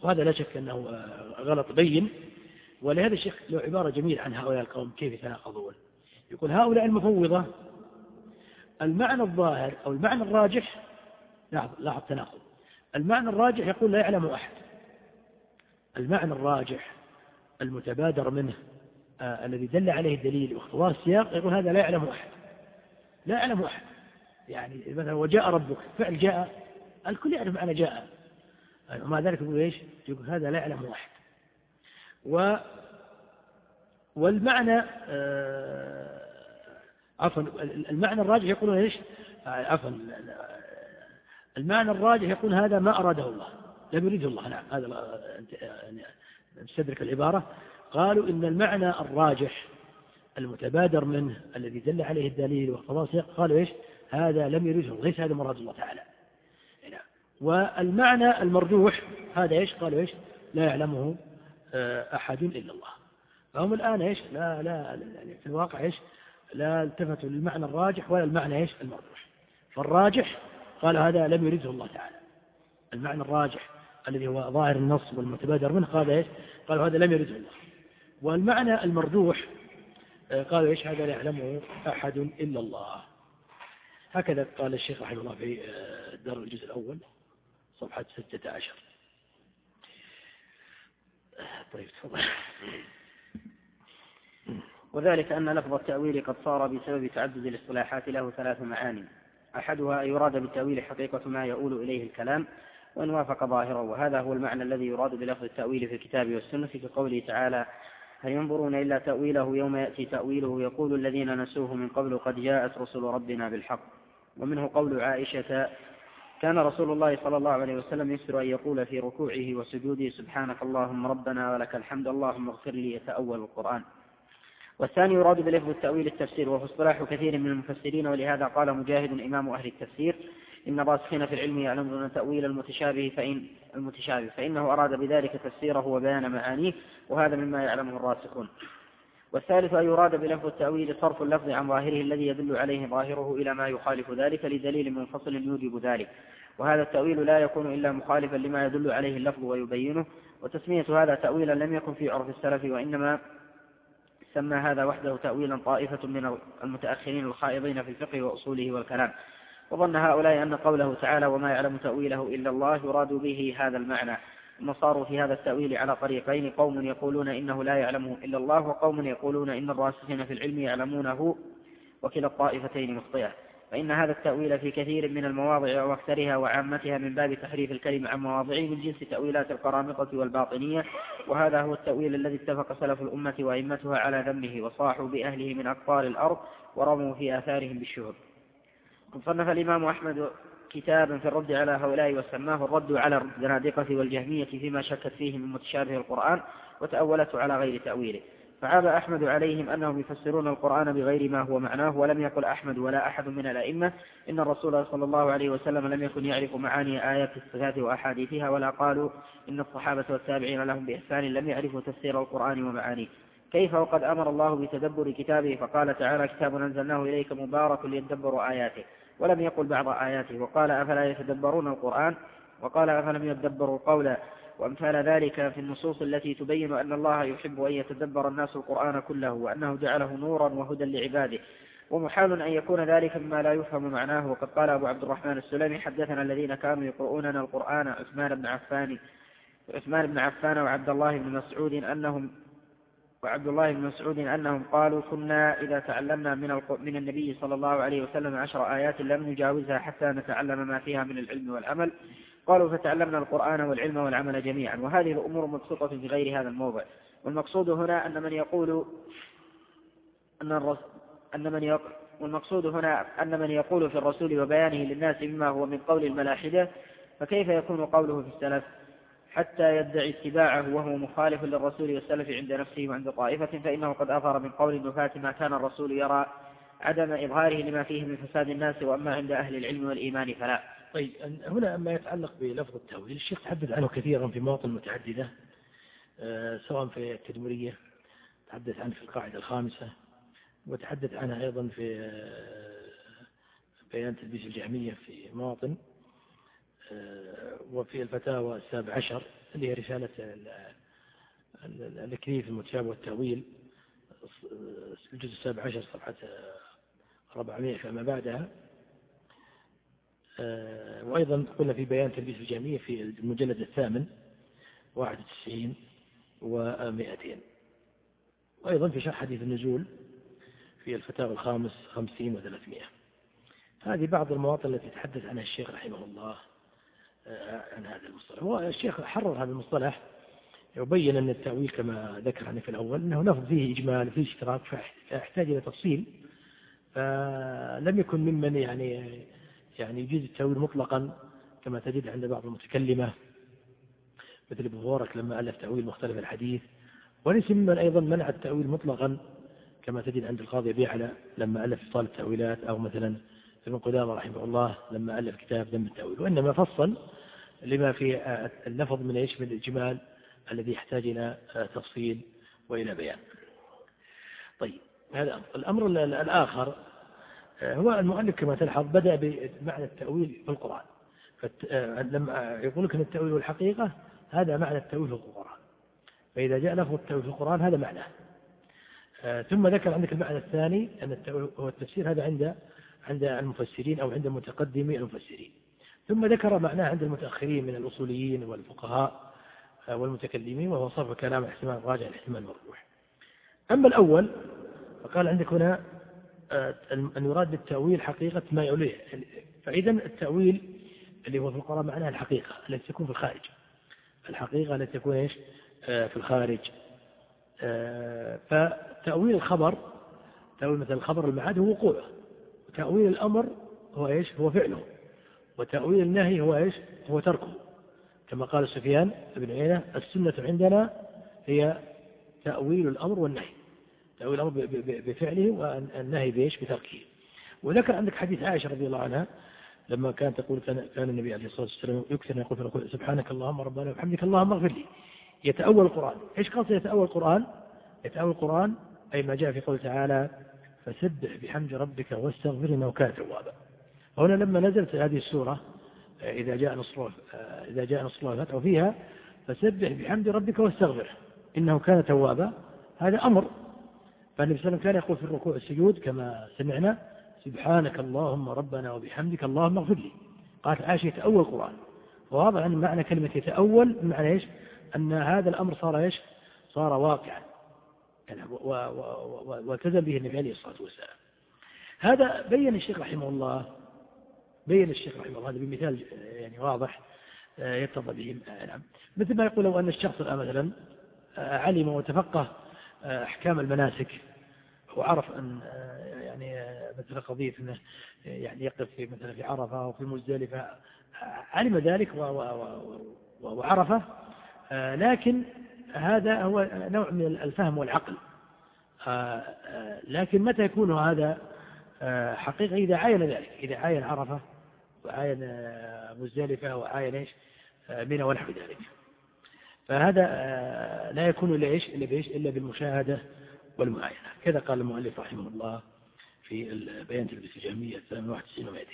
وهذا لا شك أنه آه، غلط بين. ولهذا الشيخ له عبارة جميلة عن هؤلاء القوم كيف يتناقضون؟ يقول هؤلاء المفوضة المعنى الظاهر أو المعنى الراجح لاحظ لاحظ تناقض. المعنى الراجح يقول لا يعلم أحد. المعنى الراجح المتبادر منه آه الذي دل عليه الدليل واختبار السياق يقول هذا لا يعلم أحد. لا يعلم أحد. يعني مثلا وجاء ربك فعل جاء الكل يعرف معنى جاء. ومع ذلك يقول إيش؟ يقول هذا لا يعلم أحد. و والمعنى آه عفوا المعنى الراجح يقولون إيش؟ عفوا المعنى الراجح يقول هذا ما أراده الله لم يريده الله. نعم هذا يعني نستدرك العبارة. قالوا إن المعنى الراجح المتبادر منه الذي دل عليه الدليل واقتضى قالوا إيش؟ هذا لم يريده ليس هذا مراد الله تعالى. نعم. والمعنى المرجوح هذا إيش؟ قالوا إيش؟ لا يعلمه آه، أحد إلا الله. فهم الآن إيش؟ لا لا يعني في الواقع إيش؟ لا التفتوا للمعنى الراجح ولا المعنى إيش؟ المرجوح فالراجح قال هذا لم يرده الله تعالى. المعنى الراجح الذي هو ظاهر النص والمتبادر منه قال إيش؟ قال هذا لم يرده الله. والمعنى المرجوح آه، قالوا إيش؟ هذا لا يعلمه أحد إلا الله. هكذا قال الشيخ رحمه الله في آه، الدار الجزء الأول صفحة 16 طيب تفضل. وذلك أن لفظ التأويل قد صار بسبب تعدد الاصطلاحات له ثلاث معاني. أحدها أن يراد بالتأويل حقيقة ما يؤول إليه الكلام وإن وافق ظاهره. وهذا هو المعنى الذي يراد بلفظ التأويل في الكتاب والسنة في قوله تعالى هل ينظرون إلا تأويله يوم يأتي تأويله يقول الذين نسوه من قبل قد جاءت رسل ربنا بالحق ومنه قول عائشة كان رسول الله صلى الله عليه وسلم يسر أن يقول في ركوعه وسجوده سبحانك اللهم ربنا ولك الحمد اللهم اغفر لي يتأول القرآن والثاني يراد بلفظ التأويل التفسير وهو اصطلاح كثير من المفسرين ولهذا قال مجاهد إمام أهل التفسير إن الراسخين في العلم يعلمون تأويل المتشابه فإن المتشابه فإنه أراد بذلك تفسيره وبيان معانيه وهذا مما يعلمه الراسخون. والثالث أن يراد بلفظ التأويل صرف اللفظ عن ظاهره الذي يدل عليه ظاهره إلى ما يخالف ذلك لدليل منفصل يوجب ذلك. وهذا التأويل لا يكون إلا مخالفا لما يدل عليه اللفظ ويبينه وتسمية هذا تأويلا لم يكن في عرف السلف وإنما سمى هذا وحده تأويلا طائفة من المتأخرين الخائضين في الفقه وأصوله والكلام. وظن هؤلاء أن قوله تعالى وما يعلم تأويله إلا الله يراد به هذا المعنى. ثم صاروا في هذا التأويل على طريقين قوم يقولون إنه لا يعلمه إلا الله وقوم يقولون إن الراسخين في العلم يعلمونه وكلا الطائفتين مخطئة. فإن هذا التأويل في كثير من المواضع وأكثرها وعامتها من باب تحريف الكلمة عن مواضعه من جنس تأويلات القرامطة والباطنية وهذا هو التأويل الذي اتفق سلف الأمة وأئمتها على ذمه وصاحوا بأهله من أقطار الأرض ورموا في آثارهم بالشهب. صنف الإمام أحمد كتابا في الرد على هؤلاء وسماه الرد على الزنادقة والجهمية فيما شكت فيه من متشابه القرآن وتأولته على غير تأويله. فعاب أحمد عليهم أنهم يفسرون القرآن بغير ما هو معناه ولم يقل أحمد ولا أحد من الأئمة. إن الرسول صلى الله عليه وسلم لم يكن يعرف معاني آيات الصفات وأحاديثها ولا قالوا إن الصحابة والتابعين لهم بإحسان لم يعرفوا تفسير القرآن ومعانيه. كيف وقد أمر الله بتدبر كتابه؟ فقال تعالى كتاب أنزلناه إليك مبارك ليدبروا آياته. ولم يقل بعض آياته وقال أفلا يتدبرون القرآن؟ وقال أفلم يدبروا القول وأمثال ذلك في النصوص التي تبين أن الله يحب أن يتدبر الناس القرآن كله وأنه جعله نورا وهدى لعباده. ومحال أن يكون ذلك مما لا يفهم معناه وقد قال أبو عبد الرحمن السلمي حدثنا الذين كانوا يقرؤوننا القرآن عثمان بن عفان عثمان بن عفان وعبد الله بن مسعود أنهم وعبد الله بن مسعود أنهم قالوا كنا إذا تعلمنا من, من النبي صلى الله عليه وسلم عشر آيات لم نجاوزها حتى نتعلم ما فيها من العلم والعمل. قالوا فتعلمنا القرآن والعلم والعمل جميعا وهذه الأمور مبسوطة في غير هذا الموضع. والمقصود هنا أن من يقول أن الرسول أن من يقول والمقصود هنا أن من يقول في الرسول وبيانه للناس مما هو من قول الملاحدة فكيف يكون قوله في السلف؟ حتى يدعي اتباعه وهو مخالف للرسول والسلف عند نفسه وعند طائفة فإنه قد أظهر من قول النفاة ما كان الرسول يرى عدم إظهاره لما فيه من فساد الناس وأما عند أهل العلم والإيمان فلا. طيب هنا ما يتعلق بلفظ التأويل الشيخ تحدث عنه كثيرا في مواطن متعددة آه، سواء في التدمرية تحدث عنه في القاعدة الخامسة وتحدث عنها أيضا في آه، بيان تلبيس الجهمية في مواطن آه، وفي الفتاوى السابع عشر اللي هي رسالة الكريف المتشابه والتأويل الجزء السابع عشر صفحة 400 فما بعدها. وأيضا قلنا في بيان تلبيس الجهمية في المجلد الثامن 91 و200 وأيضا في شرح حديث النزول في الفتاوى الخامس 50 و300 هذه بعض المواطن التي تحدث عنها الشيخ رحمه الله آه، عن هذا المصطلح. والشيخ حرر هذا المصطلح يبين أن التأويل كما ذكر عنه في الأول أنه لفظ فيه إجمال فيه اشتراك فيحتاج إلى تفصيل فلم يكن ممن يعني يعني يجيز التأويل مطلقا كما تجد عند بعض المتكلمة مثل ابن مبارك لما ألف تأويل مختلف الحديث. وليس ممن أيضا منع التأويل مطلقا كما تجد عند القاضي أبي يعلى لما ألف إبطال التأويلات أو مثلا ابن قدامة رحمه الله لما ألف كتاب ذم التأويل. وإنما فصل لما في اللفظ من إيش؟ من الإجمال الذي يحتاج إلى تفصيل وإلى بيان. طيب هذا الأمر الآخر هو المؤلف كما تلحظ بدأ بمعنى التأويل في القرآن. لما يقول لك أن التأويل الحقيقة هذا معنى التأويل في القرآن. فإذا جاء لفظ التأويل في القرآن هذا معناه آه، ثم ذكر عندك المعنى الثاني أن التأويل هو التفسير هذا عند عند المفسرين أو عند متقدمي المفسرين. ثم ذكر معناه عند المتأخرين من الأصوليين والفقهاء آه، والمتكلمين وهو صرف كلام الاحتمال راجع الاحتمال المرجوح أما الأول فقال عندك هنا آه، أن يراد بالتأويل حقيقة ما يؤليه فإذا التأويل اللي هو في القرآن معناها الحقيقة التي تكون في الخارج. الحقيقة التي تكون إيش؟ آه، في الخارج. آه، فتأويل الخبر تأويل مثل الخبر المعاد هو وقوعه. وتأويل الأمر هو إيش؟ هو فعله. وتأويل النهي هو إيش؟ هو تركه. كما قال سفيان بن عيينة السنة عندنا هي تأويل الأمر والنهي. تأويل الأمر بفعله والنهي بإيش؟ بتركه. وذكر عندك حديث عائشة رضي الله عنها لما كانت تقول كان, النبي عليه الصلاة والسلام يكثر يقول سبحانك اللهم ربنا وبحمدك اللهم اغفر لي. يتأول القرآن. إيش قصد يتأول القرآن؟ يتأول القرآن أي ما جاء في قول تعالى فسبح بحمد ربك واستغفر إنه كان توابا. هنا لما نزلت هذه السورة إذا جاء نصر إذا جاء نصر الله فيها فسبح بحمد ربك واستغفره إنه كان توابا. هذا أمر فالنبي صلى الله عليه وسلم كان يقول في الركوع والسجود كما سمعنا سبحانك اللهم ربنا وبحمدك اللهم اغفر لي. قالت عائشة يتأول القرآن. وواضح أن معنى كلمة يتأول معنى إيش؟ أن هذا الأمر صار إيش؟ صار واقعا. والتزم به النبي عليه الصلاة والسلام. هذا بين الشيخ رحمه الله بين الشيخ رحمه الله هذا بمثال يعني واضح آه، يتضى به آه، نعم. مثل ما يقول لو أن الشخص الآن مثلا آه، علم وتفقه أحكام المناسك. وعرف أن يعني مثل قضية أنه يعني يقف في مثلا في عرفة أو في مزدلفة علم ذلك وعرفه لكن هذا هو نوع من الفهم والعقل. لكن متى يكون هذا حقيقة؟ إذا عاين ذلك إذا عاين عرفة وعاين مزدلفة وعاين إيش منى ونحو ذلك. فهذا لا يكون إلا إيش إلا بإيش إلا بالمشاهدة والمعاينة. كذا قال المؤلف رحمه الله في بيان تلبس الجهمية 91 و 200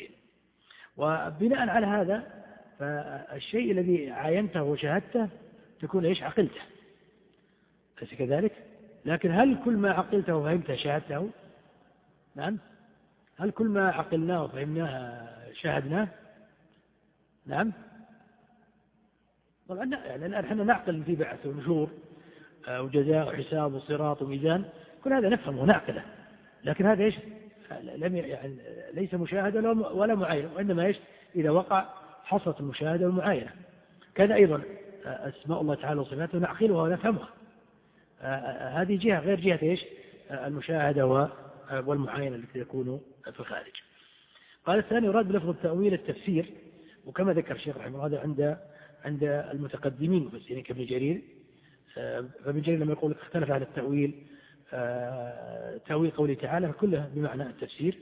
وبناء على هذا فالشيء الذي عاينته وشاهدته تكون إيش؟ عقلته. أليس كذلك؟ لكن هل كل ما عقلته وفهمته شاهدته؟ نعم. هل كل ما عقلناه وفهمناه شاهدناه؟ نعم. طبعا يعني الآن إحنا نعقل في بعث ونشور. وجزاء وحساب وصراط وميزان كل هذا نفهمه ونعقله لكن هذا إيش؟ لم يعني ليس مشاهدة ولا معاينة وإنما إيش؟ إذا وقع حصلت المشاهدة والمعاينة. كذا أيضا أسماء الله تعالى وصفاته نعقلها ونفهمها. هذه جهة غير جهة إيش؟ المشاهدة والمعاينة التي تكون في الخارج. قال الثاني يراد بلفظ التأويل التفسير. وكما ذكر الشيخ رحمه الله هذا عند عند المتقدمين المفسرين كابن جرير. فابن جرير لما يقول اختلف على التأويل آه، تأويل قوله تعالى فكله بمعنى التفسير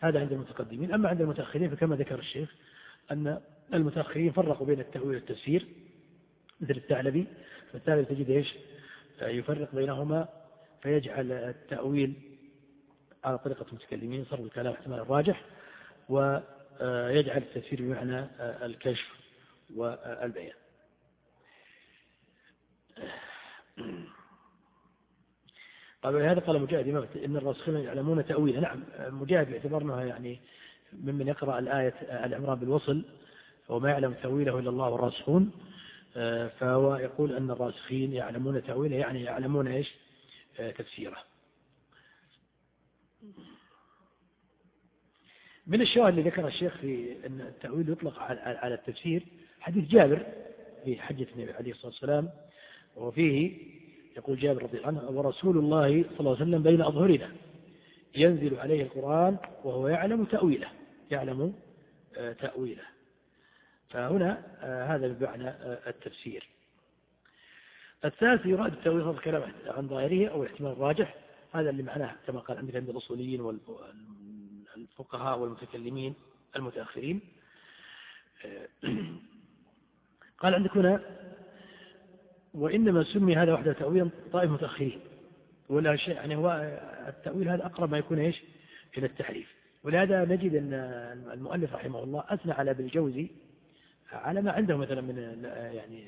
هذا عند المتقدمين. أما عند المتأخرين فكما ذكر الشيخ أن المتأخرين فرقوا بين التأويل والتفسير مثل الثعلبي فالثعلبي تجد إيش؟ آه، يفرق بينهما فيجعل التأويل على طريقة المتكلمين صرف الكلام احتمال الراجح ويجعل التفسير بمعنى الكشف والبيان. قال هذا قال مجاهد إن الراسخين يعلمون تأويله. نعم مجاهد باعتبار أنه يعني ممن يقرأ الآية العمران بالوصل وما يعلم تأويله إلا الله والراسخون. فهو يقول أن الراسخين يعلمون تأويله يعني يعلمون إيش؟ تفسيره. من الشواهد اللي ذكرها الشيخ في أن التأويل يطلق على التفسير حديث جابر في حجة النبي عليه الصلاة والسلام وفيه يقول جابر رضي الله عنه ورسول الله صلى الله عليه وسلم بين أظهرنا. ينزل عليه القرآن وهو يعلم تأويله يعلم آه، تأويله. فهنا آه، هذا بمعنى آه، التفسير. الثالث يراد التأويل هذا الكلام عن ظاهره أو الاحتمال الراجح. هذا اللي معناه كما قال عندك عند الأصوليين والفقهاء والمتكلمين المتأخرين. *clears throat* قال عندك هنا وإنما سمي هذا وحده تأويلا طائف متأخرين. ولا شيء يعني هو التأويل هذا أقرب ما يكون إيش؟ إلى التحريف. ولهذا نجد أن المؤلف رحمه الله أثنى على ابن الجوزي على ما عنده مثلا من يعني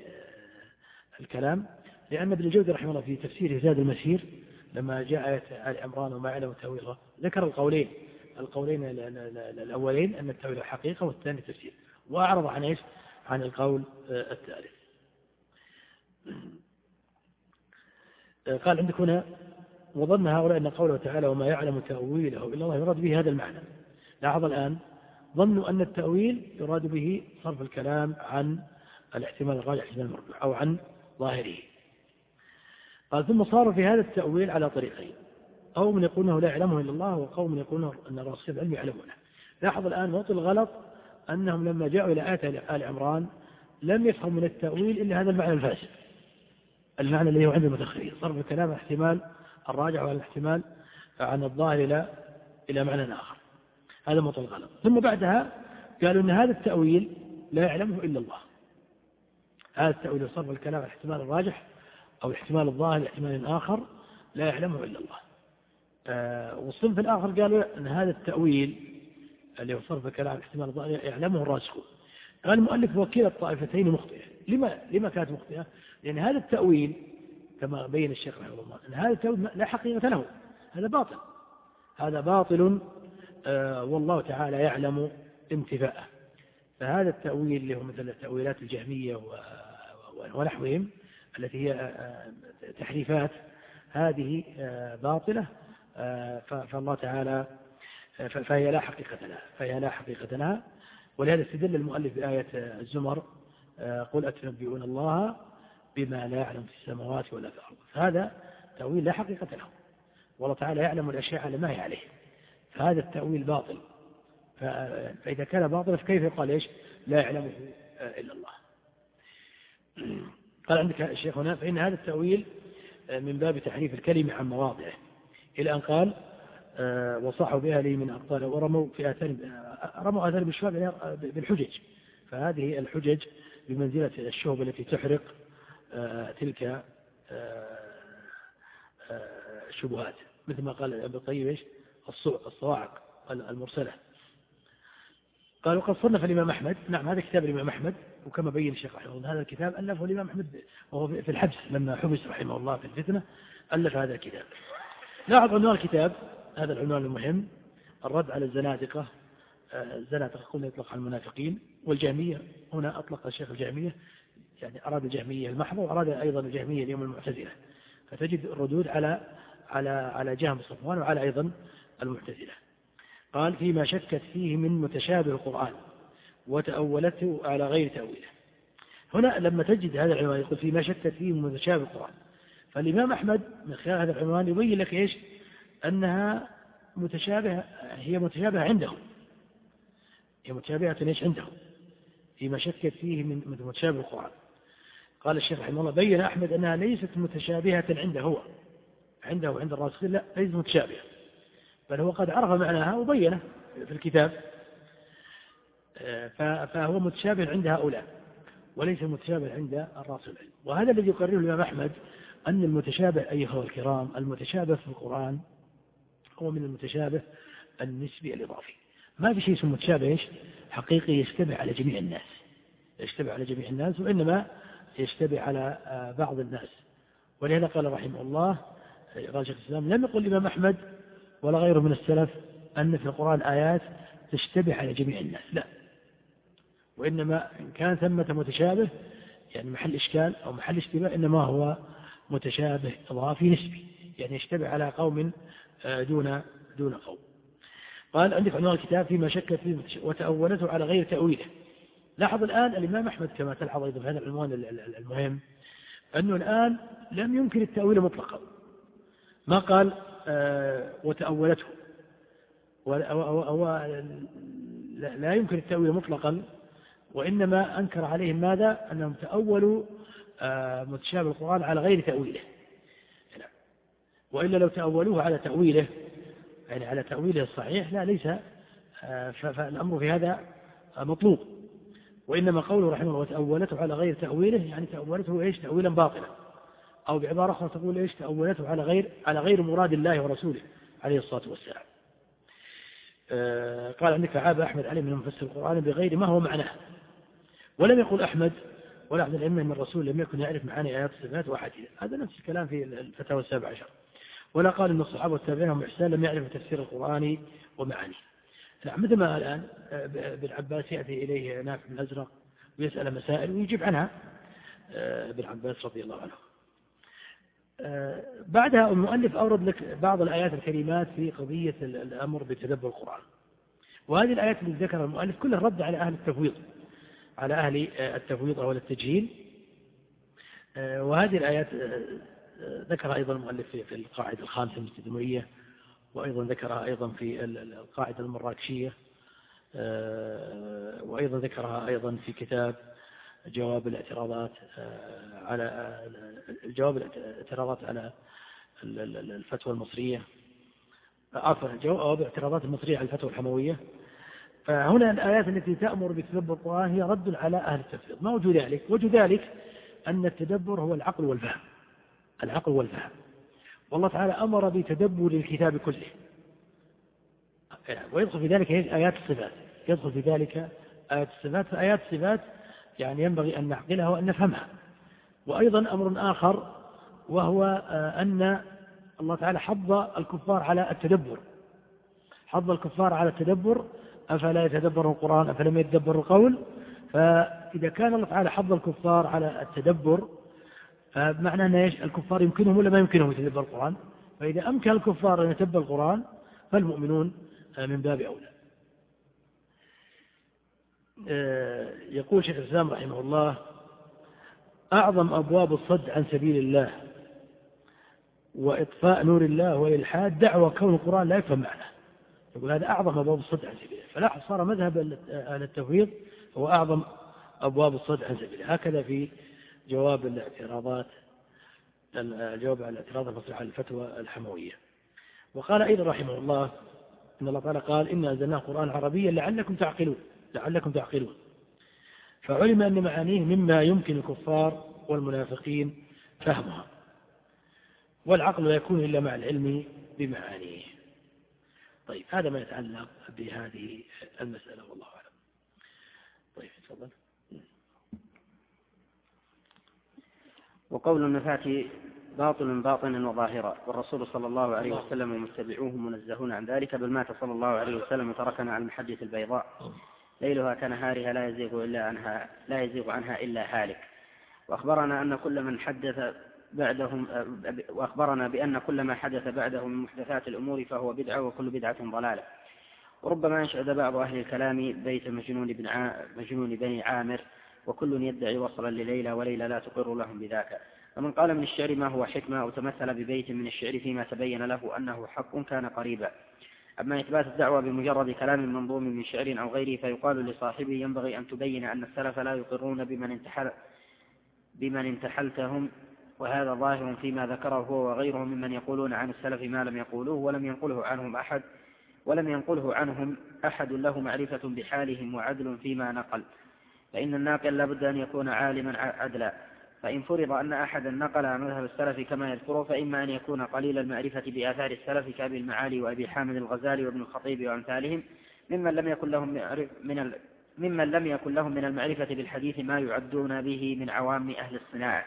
الكلام لأن ابن الجوزي رحمه الله في تفسير زاد المسير لما جاء آية آل عمران وما يعلم تأويله ذكر القولين. القولين الأولين أن التأويل حقيقة والثاني تفسير. وأعرض عن إيش؟ عن القول الثالث. *clears throat* قال عندك هنا وظن هؤلاء أن قوله تعالى وما يعلم تأويله إلا الله يراد به هذا المعنى. لاحظ الآن ظنوا أن التأويل يراد به صرف الكلام عن الاحتمال الراجع احتمال المرجوع أو عن ظاهره. قال ثم صار في هذا التأويل على طريقين. قوم يقولونه لا يعلمه إلا الله وقوم يقولون أن الراسخين العلم يعلمونه. لاحظ الآن موطن الغلط أنهم لما جاءوا إلى آية آل عمران لم يفهموا من التأويل إلا هذا المعنى الفاسد. المعنى الذي هو عند المتأخرين. صرف الكلام احتمال الراجع وعن الاحتمال عن الظاهر إلى إلى معنى آخر. هذا موطن الغلط. ثم بعدها قالوا أن هذا التأويل لا يعلمه إلا الله. هذا التأويل صرف الكلام الاحتمال الراجح أو احتمال الظاهر لاحتمال آخر لا يعلمه إلا الله. آه والصنف الآخر قالوا أن هذا التأويل اللي هو صرف الكلام احتمال الظاهر يعلمه الراسخون. قال المؤلف وكيل الطائفتين مخطئة. لما لما كانت مخطئة؟ لأن هذا التأويل كما بين الشيخ رحمه الله أن هذا التأويل لا حقيقة له. هذا باطل. هذا باطل آه والله تعالى يعلم انتفاءه. فهذا التأويل اللي هو مثل التأويلات الجهمية ونحوهم التي هي آه، آه، تحريفات هذه باطلة فالله تعالى فهي لا حقيقة لها. فهي لا حقيقة لها. ولهذا استدل المؤلف بآية الزمر قل أتنبئون الله بما لا يعلم في السماوات ولا في الأرض. فهذا تأويل لا حقيقة له. والله تعالى يعلم الأشياء على ما هي عليه. فهذا التأويل باطل. فإذا كان باطلا فكيف يقال إيش؟ لا يعلمه إلا الله. قال عندك الشيخ هنا فإن هذا التأويل من باب تحريف الكلمة عن مواضعه. إلى أن قال آه، وصحوا بأهله من أقطار ورموا في آثار رموا آثار بالشهب بالحجج. فهذه الحجج بمنزلة الشهب التي تحرق آه، تلك الشبهات آه، مثل ما قال ابن الطيب إيش؟ الصواعق المرسلة. قال وقد صنف الإمام أحمد. نعم هذا كتاب الإمام أحمد وكما بين الشيخ رحمه الله هذا الكتاب ألفه الإمام أحمد وهو في الحبس لما حبس رحمه الله في الفتنة ألف هذا الكتاب. لاحظ عنوان الكتاب هذا العنوان المهم الرد على الزنادقة آه، الزنادقة قلنا يطلق على المنافقين والجهمية هنا أطلق الشيخ الجهمية يعني أراد الجهمية المحضة وأراد أيضا الجهمية اليوم المعتزلة. فتجد الردود على على على جهم صفوان وعلى أيضا المعتزلة. قال فيما شكت فيه من متشابه القرآن وتأولته على غير تأويله. هنا لما تجد هذا العنوان يقول فيما شكت فيه من متشابه القرآن. فالإمام أحمد من خلال هذا العنوان يبين لك إيش؟ أنها متشابهة هي متشابهة عندهم. هي متشابهة إيش عندهم؟ فيما شكت فيه من متشابه القرآن. قال الشيخ رحمه الله بين أحمد أنها ليست متشابهة عنده هو. عنده وعند الراسخين لا ليست متشابهة. بل هو قد عرف معناها وبينه في الكتاب. فهو متشابه عند هؤلاء وليس متشابه عند الراسخين وهذا الذي يقرره الإمام أحمد أن المتشابه أيها الكرام المتشابه في القرآن هو من المتشابه النسبي الإضافي. ما في شيء اسمه متشابه إيش؟ حقيقي يشتبه على جميع الناس. يشتبه على جميع الناس وإنما يشتبه على آه، بعض الناس. ولهذا قال رحمه الله قال شيخ الإسلام لم يقل الإمام أحمد ولا غيره من السلف أن في القرآن آيات تشتبه على جميع الناس. لا. وإنما إن كان ثمة متشابه يعني محل إشكال أو محل اشتباه إنما هو متشابه إضافي نسبي. يعني يشتبه على قوم دون دون قوم قال عندك عنوان الكتاب فيما شك فيه وتأولته على غير تأويله. لاحظ الآن الإمام أحمد كما تلحظ أيضا في هذا العنوان المهم أنه الآن لم يمكن التأويل مطلقا. ما قال؟ آه، وتأولته. لا يمكن التأويل مطلقا وإنما أنكر عليهم ماذا؟ أنهم تأولوا آه، متشابه القرآن على غير تأويله. وإلا لو تأولوه على تأويله يعني على تأويله الصحيح لا ليس آه، فالأمر في هذا مطلوب. وإنما قوله رحمه الله وتأولته على غير تأويله يعني تأولته إيش؟ تأويلا باطلا. أو بعبارة أخرى تقول إيش؟ تأولته على غير على غير مراد الله ورسوله عليه الصلاة والسلام. آه قال عندك عاب أحمد علي من مفسر القرآن بغير ما هو معناه. ولم يقل أحمد ولا أحد الأئمة من الرسول لم يكن يعرف معاني آيات الصفات وأحاديث هذا نفس الكلام في الفتاوى السابع عشر. ولا قال أن الصحابة والتابعين هم إحسان لم يعرفوا تفسير القرآن ومعانيه. نعم مثل ما الآن آه، ابن عباس يأتي إليه نافع بن الأزرق ويسأل مسائل ويجيب عنها آه، ابن عباس رضي الله عنه. آه، بعدها المؤلف أورد لك بعض الآيات الكريمات في قضية الأمر بتدبر القرآن. وهذه الآيات اللي ذكرها المؤلف كلها رد على أهل التفويض على أهل التفويض أو التجهيل. وهذه الآيات ذكر أيضا المؤلف في القاعدة الخامسة من التدمرية وأيضا ذكرها أيضا في القاعدة المراكشية آه، وأيضا ذكرها أيضا في كتاب جواب الاعتراضات آه، على جواب الاعتراضات على الفتوى المصرية. عفوا جواب الاعتراضات المصرية على الفتوى الحموية. فهنا الآيات التي تأمر بتدبر القرآن هي رد على أهل التفسير ما وجه ذلك؟ وجه ذلك أن التدبر هو العقل والفهم. العقل والفهم. والله تعالى أمر بتدبر الكتاب كله. ويدخل في ذلك آيات الصفات. يدخل في ذلك آيات الصفات. فآيات الصفات يعني ينبغي أن نعقلها وأن نفهمها. وأيضا أمر آخر وهو آه، أن الله تعالى حض الكفار على التدبر. حض الكفار على التدبر. أفلا يتدبر القرآن؟ أفلم يتدبر القول؟ فإذا كان الله تعالى حض الكفار على التدبر فمعنى أن الكفار يمكنهم ولا ما يمكنهم يتدبر القرآن؟ فإذا أمكن الكفار أن يتدبر القرآن فالمؤمنون من باب أولى. آه، يقول شيخ الإسلام رحمه الله أعظم أبواب الصد عن سبيل الله وإطفاء نور الله والإلحاد دعوة كون القرآن لا يفهم معناه. يقول هذا أعظم أبواب الصد عن سبيل الله. فلاحظ صار مذهب أهل التفويض هو أعظم أبواب الصد عن سبيل الله. هكذا في جواب الاعتراضات الجواب على الاعتراض المصرح على الفتوى الحموية. وقال أيضا رحمه الله إن الله تعالى قال إنا أنزلناه قرآن عربيا لعلكم تعقلون لعلكم تعقلون. فعلم أن معانيه مما يمكن الكفار والمنافقين فهمها. والعقل لا يكون إلا مع العلم بمعانيه. طيب هذا ما يتعلق بهذه المسألة والله أعلم. طيب تفضل. وقول النفاة باطل باطنا وظاهرا. والرسول صلى الله عليه وسلم ومتبعوه منزهون عن ذلك بل مات صلى الله عليه وسلم وتركنا على المحجة البيضاء. ليلها كنهارها لا يزيغ إلا عنها لا يزيغ عنها إلا هالك. وأخبرنا أن كل من حدث بعدهم وأخبرنا بأن كل ما حدث بعده من محدثات الأمور فهو بدعة وكل بدعة ضلالة. وربما أنشأ بعض أهل الكلام بيت مجنون بن مجنون بني عامر وكل يدعي وصلا لليلى وليلى لا تقر لهم بذاك. ومن قال من الشعر ما هو حكمة أو تمثل ببيت من الشعر فيما تبين له أنه حق كان قريبا. أما إثبات الدعوة بمجرد كلام منظوم من شعر أو غيره فيقال لصاحبه ينبغي أن تبين أن السلف لا يقرون بمن انتحل بمن انتحلتهم. وهذا ظاهر فيما ذكره هو وغيره ممن يقولون عن السلف ما لم يقولوه ولم ينقله عنهم أحد ولم ينقله عنهم أحد. له معرفة بحالهم وعدل فيما نقل. فإن الناقل لابد أن يكون عالما عدلا فإن فرض أن أحدا نقل عن مذهب السلف كما يذكره فإما أن يكون قليل المعرفة بآثار السلف كأبي المعالي وأبي حامد الغزالي وابن الخطيب وأمثالهم ممن لم يكن لهم من. ممن لم يكن لهم من المعرفة بالحديث ما يعدون به من عوام أهل الصناعة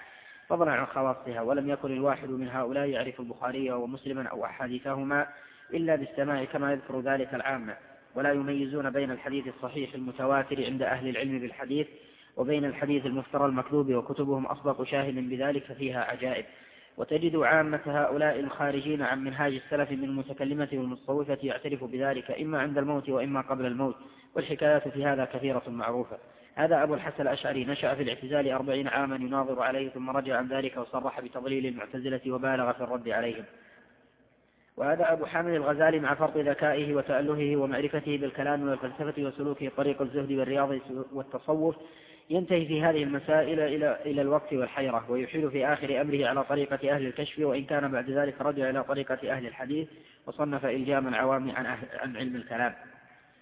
فضلا عن خواصها ولم يكن الواحد من هؤلاء يعرف البخاري ومسلما أو أحاديثهما إلا بالسماع كما يذكر ذلك العامة ولا يميزون بين الحديث الصحيح المتواتر عند أهل العلم بالحديث وبين الحديث المفترى المكذوب وكتبهم أصدق شاهد بذلك ففيها عجائب. وتجد عامة هؤلاء الخارجين عن منهاج السلف من المتكلمة والمتصوفة يعترف بذلك إما عند الموت وإما قبل الموت والحكايات في هذا كثيرة معروفة. هذا أبو الحسن الأشعري نشأ في الاعتزال أربعين عاما يناظر عليه ثم رجع عن ذلك وصرح بتضليل المعتزلة وبالغ في الرد عليهم. وهذا أبو حامد الغزالي مع فرط ذكائه وتألهه ومعرفته بالكلام والفلسفة وسلوكه طريق الزهد والرياض والتصوف ينتهي في هذه المسائل إلى إلى الوقت والحيرة ويحيل في آخر أمره على طريقة أهل الكشف وإن كان بعد ذلك رجع إلى طريقة أهل الحديث وصنف إلجام العوام عن, عن علم الكلام.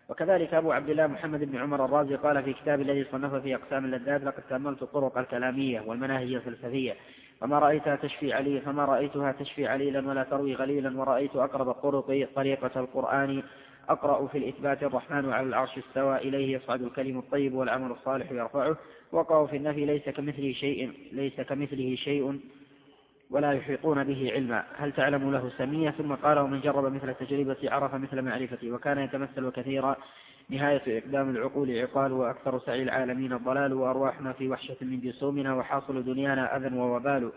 وكذلك أبو عبد الله محمد بن عمر الرازي قال في كتاب الذي صنف في أقسام اللذات لقد تأملت الطرق الكلامية والمناهج الفلسفية فما رأيتها تشفي علي فما رأيتها تشفي عليلا ولا تروي غليلا ورأيت أقرب الطرق طريقة القرآن. أقرأ في الإثبات الرحمن على العرش استوى إليه يصعد الكلم الطيب والعمل الصالح يرفعه. وقعوا في النفي ليس كمثله شيء ليس كمثله شيء ولا يحيطون به علما. هل تعلم له سمية؟ ثم قال ومن جرب مثل التجربة عرف مثل معرفتي وكان يتمثل كثيرا. نهاية إقدام العقول عقال وأكثر سعي العالمين الضلال وأرواحنا في وحشة من جسومنا وحاصل دنيانا أذى ووبال.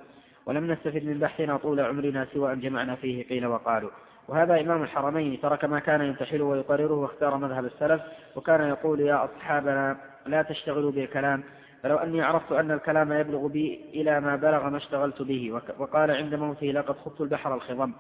ولم نستفد من بحثنا طول عمرنا سوى أن جمعنا فيه قيل وقالوا. وهذا إمام الحرمين ترك ما كان ينتحله ويقرره واختار مذهب السلف وكان يقول يا أصحابنا لا تشتغلوا بالكلام فلو أني عرفت أن الكلام يبلغ بي إلى ما بلغ ما اشتغلت به وقال عند موته لقد خضت البحر الخضم.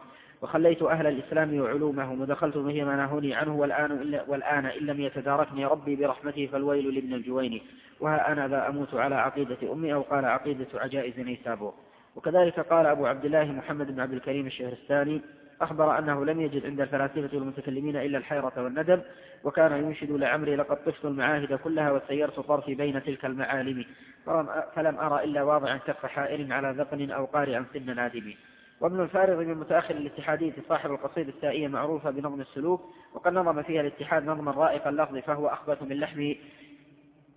وخليت أهل الإسلام وعلومهم ودخلت به ما نهوني عنه والآن, إلا والآن إن لم يتداركني ربي برحمته فالويل لابن الجويني وها أنا ذا أموت على عقيدة أمي أو قال عقيدة عجائز نيسابور وكذلك قال أبو عبد الله محمد بن عبد الكريم الشهرستاني أخبر أنه لم يجد عند الفلاسفة والمتكلمين إلا الحيرة والندم وكان ينشد لعمري لقد طفت المعاهد كلها وسيرت طرفي بين تلك المعالم فلم أرى إلا واضعا كف حائر على ذقن أو قارعا سن نادم. وابن الفارغ من متأخر الاتحادية صاحب القصيدة السائية معروفة بنظم السلوك وقد نظم فيها الاتحاد نظما رائق اللفظ فهو أخبث من لحم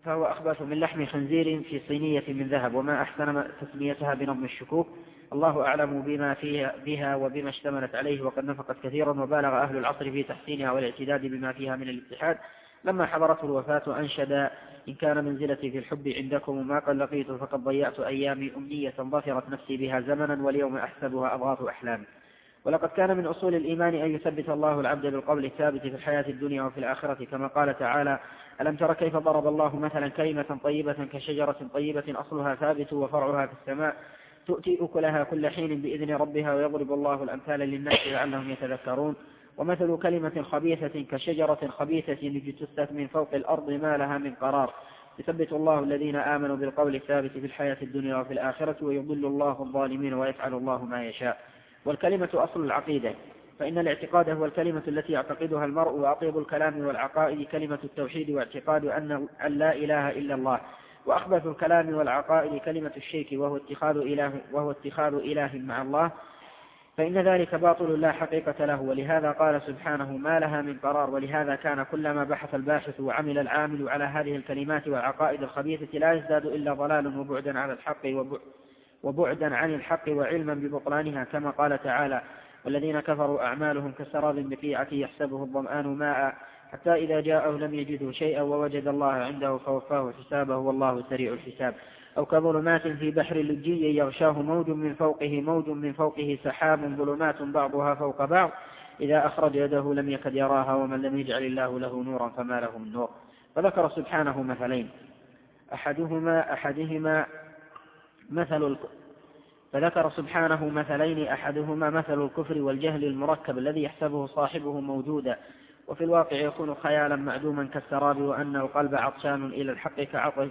فهو أخبث من لحم خنزير في صينية من ذهب وما أحسن تسميتها بنظم الشكوك. الله أعلم بما فيها بها وبما اشتملت عليه وقد نفقت كثيرا وبالغ أهل العصر في تحسينها والاعتداد بما فيها من الاتحاد. لما حضرته الوفاة أنشد إن كان منزلتي في الحب عندكم ما قد لقيت فقد ضيعت أيامي أمنية ظفرت نفسي بها زمنا واليوم أحسبها أضغاث أحلامي ولقد كان من أصول الإيمان أن يثبت الله العبد بالقول الثابت في الحياة الدنيا وفي الآخرة كما قال تعالى ألم تر كيف ضرب الله مثلا كلمة طيبة كشجرة طيبة أصلها ثابت وفرعها في السماء؟ تؤتي أكلها كل حين بإذن ربها ويضرب الله الأمثال للناس لعلهم يتذكرون. ومثل كلمة خبيثة كشجرة خبيثة اجتثت من فوق الأرض ما لها من قرار. يثبت الله الذين آمنوا بالقول الثابت في الحياة الدنيا وفي الآخرة ويضل الله الظالمين ويفعل الله ما يشاء. والكلمة أصل العقيدة. فإن الاعتقاد هو الكلمة التي يعتقدها المرء وأطيب الكلام والعقائد كلمة التوحيد واعتقاد أن لا إله إلا الله. وأخبث الكلام والعقائد كلمة الشرك وهو اتخاذ إله, وهو اتخاذ إله مع الله. فإن ذلك باطل لا حقيقة له ولهذا قال سبحانه ما لها من قرار ولهذا كان كلما بحث الباحث وعمل العامل على هذه الكلمات والعقائد الخبيثة لا يزداد إلا ضلالا وبعدا عن الحق وبعدا عن الحق وعلما ببطلانها كما قال تعالى والذين كفروا أعمالهم كسراب بقيعة يحسبه الظمآن ماء حتى إذا جاءه لم يجده شيئا ووجد الله عنده فوفاه حسابه والله سريع الحساب. أو كظلمات في بحر لجي يغشاه موج من فوقه موج من فوقه سحاب ظلمات بعضها فوق بعض. إذا أخرج يده لم يكد يراها ومن لم يجعل الله له نورا فما له من نور. فذكر سبحانه مثلين. أحدهما أحدهما مثل فذكر سبحانه مثلين. أحدهما مثل الكفر والجهل المركب الذي يحسبه صاحبه موجودا. وفي الواقع يكون خيالا معدوما كالسراب وأن القلب عطشان إلى الحق كعطش.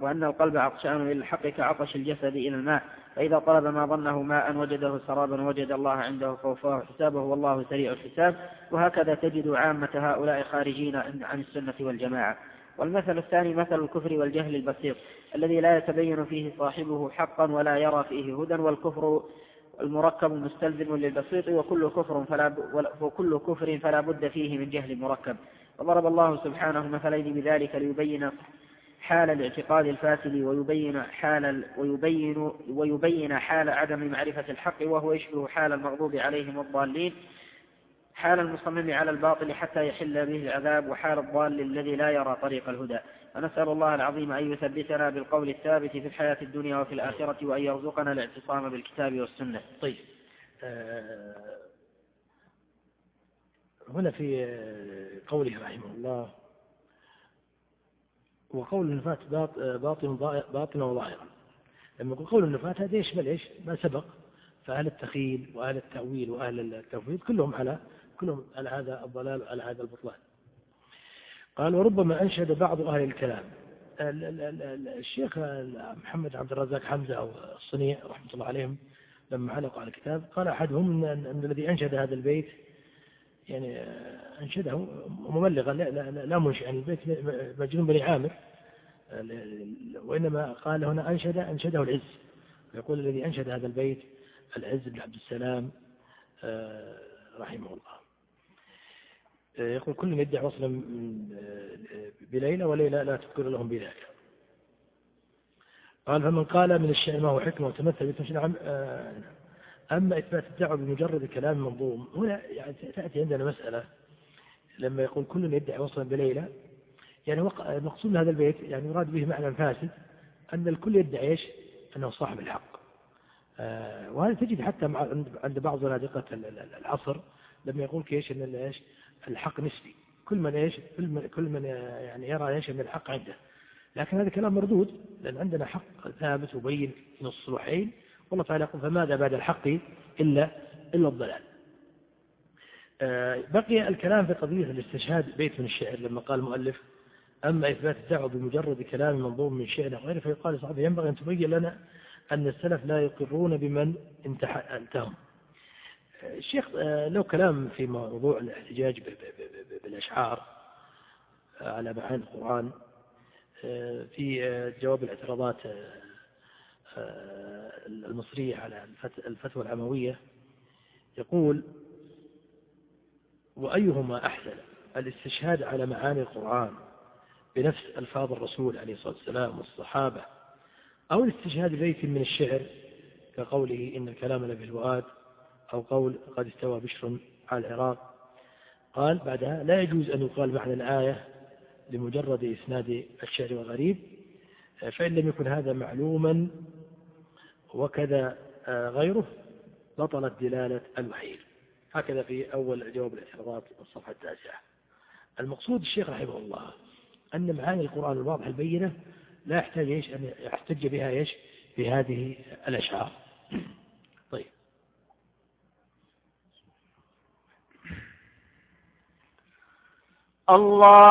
وأن القلب عطشان إلى الحق كعطش الجسد إلى الماء فإذا طلب ما ظنه ماء وجده سرابا وجد الله عنده فوفاه حسابه والله سريع الحساب. وهكذا تجد عامة هؤلاء خارجين عن السنة والجماعة. والمثل الثاني مثل الكفر والجهل البسيط الذي لا يتبين فيه صاحبه حقا ولا يرى فيه هدى والكفر المركب مستلزم للبسيط وكل كفر فلا وكل كفر فلا بد فيه من جهل مركب. وضرب الله سبحانه مثلين بذلك ليبين حال الاعتقاد الفاسد ويبين حال ويبين ويبين حال عدم معرفة الحق وهو يشبه حال المغضوب عليهم الضالين حال المصمم على الباطل حتى يحل به العذاب وحال الضال الذي لا يرى طريق الهدى. ونسأل الله العظيم أن يثبتنا بالقول الثابت في الحياة الدنيا وفي الآخرة وأن يرزقنا الاعتصام بالكتاب والسنة. طيب. آه، هنا في قوله رحمه الله وقول النفاة باطن باطنا وظاهرا. لما يقول قول النفاة هذا يشمل إيش؟ ما سبق. فأهل التخيل وأهل التأويل وأهل التوحيد كلهم على كلهم على هذا الضلال وعلى هذا البطلان. قال وربما أنشد بعض أهل الكلام. الشيخ محمد عبد الرزاق حمزة أو الصنيع رحمة الله عليهم لما علقوا على الكتاب قال أحدهم أن الذي أنشد هذا البيت يعني أنشده مبلغا لا, لا, لا منشئا يعني البيت مجنون بني عامر. وإنما قال هنا أنشد أنشده العز. يقول الذي أنشد هذا البيت العز بن عبد السلام آه، رحمه الله. آه، يقول كل يدعي وصلا بليلى وليلى لا تذكر لهم بذلك قال فمن قال من الشعر ما هو حكمة وتمثل بتمشي نعم آه، أما إثبات الدعوة بمجرد كلام منظوم هنا يعني تأتي عندنا مسألة لما يقول كل يدعي وصلا بليلى يعني المقصود من هذا البيت يعني يراد به معنى فاسد أن الكل يدعي إيش؟ أنه صاحب الحق. آه، وهذا تجد حتى عند بعض زنادقة العصر لما يقول إيش إن إيش؟ الحق نسبي. كل من إيش؟ كل من يعني يرى إيش؟ إن الحق عنده. لكن هذا كلام مردود لأن عندنا حق ثابت وبين في نص والله تعالى يقول فماذا بعد الحق إلا إلا الضلال؟ آه، بقي الكلام في قضية الاستشهاد بيت من الشعر لما قال المؤلف أما إثبات الدعوة بمجرد كلام منظوم من شعر غيره فيقال لصحابه ينبغي أن تبين لنا أن السلف لا يقرون بمن انتههم الشيخ آه، له كلام في موضوع الاحتجاج بالأشعار آه، على معاني القرآن آه، في جواب الاعتراضات المصرية على الفتوى العموية يقول وأيهما أحسن الاستشهاد على معاني القرآن بنفس ألفاظ الرسول عليه الصلاة والسلام والصحابة أو الاستشهاد ببيت من الشعر كقوله إن الكلام لفي الفؤاد أو قول قد استوى بشر على العراق؟ قال بعدها لا يجوز أن يقال معنى الآية لمجرد إسناد الشعر والغريب فإن لم يكن هذا معلوما وكذا غيره بطلت دلالة الوحي هكذا في أول جواب الاعتراضات الصفحة التاسعة. المقصود الشيخ رحمه الله أن معاني القرآن الواضحة البينة لا يحتاج إيش أن يحتج بها إيش؟ في هذه الأشعار. *clears throat* طيب. الله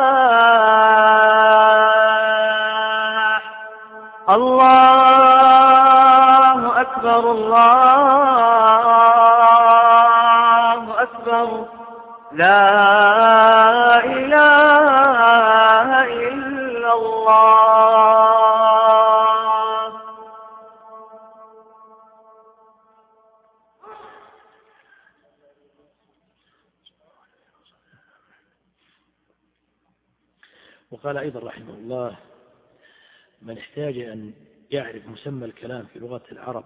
من احتاج أن يعرف مسمى الكلام في لغة العرب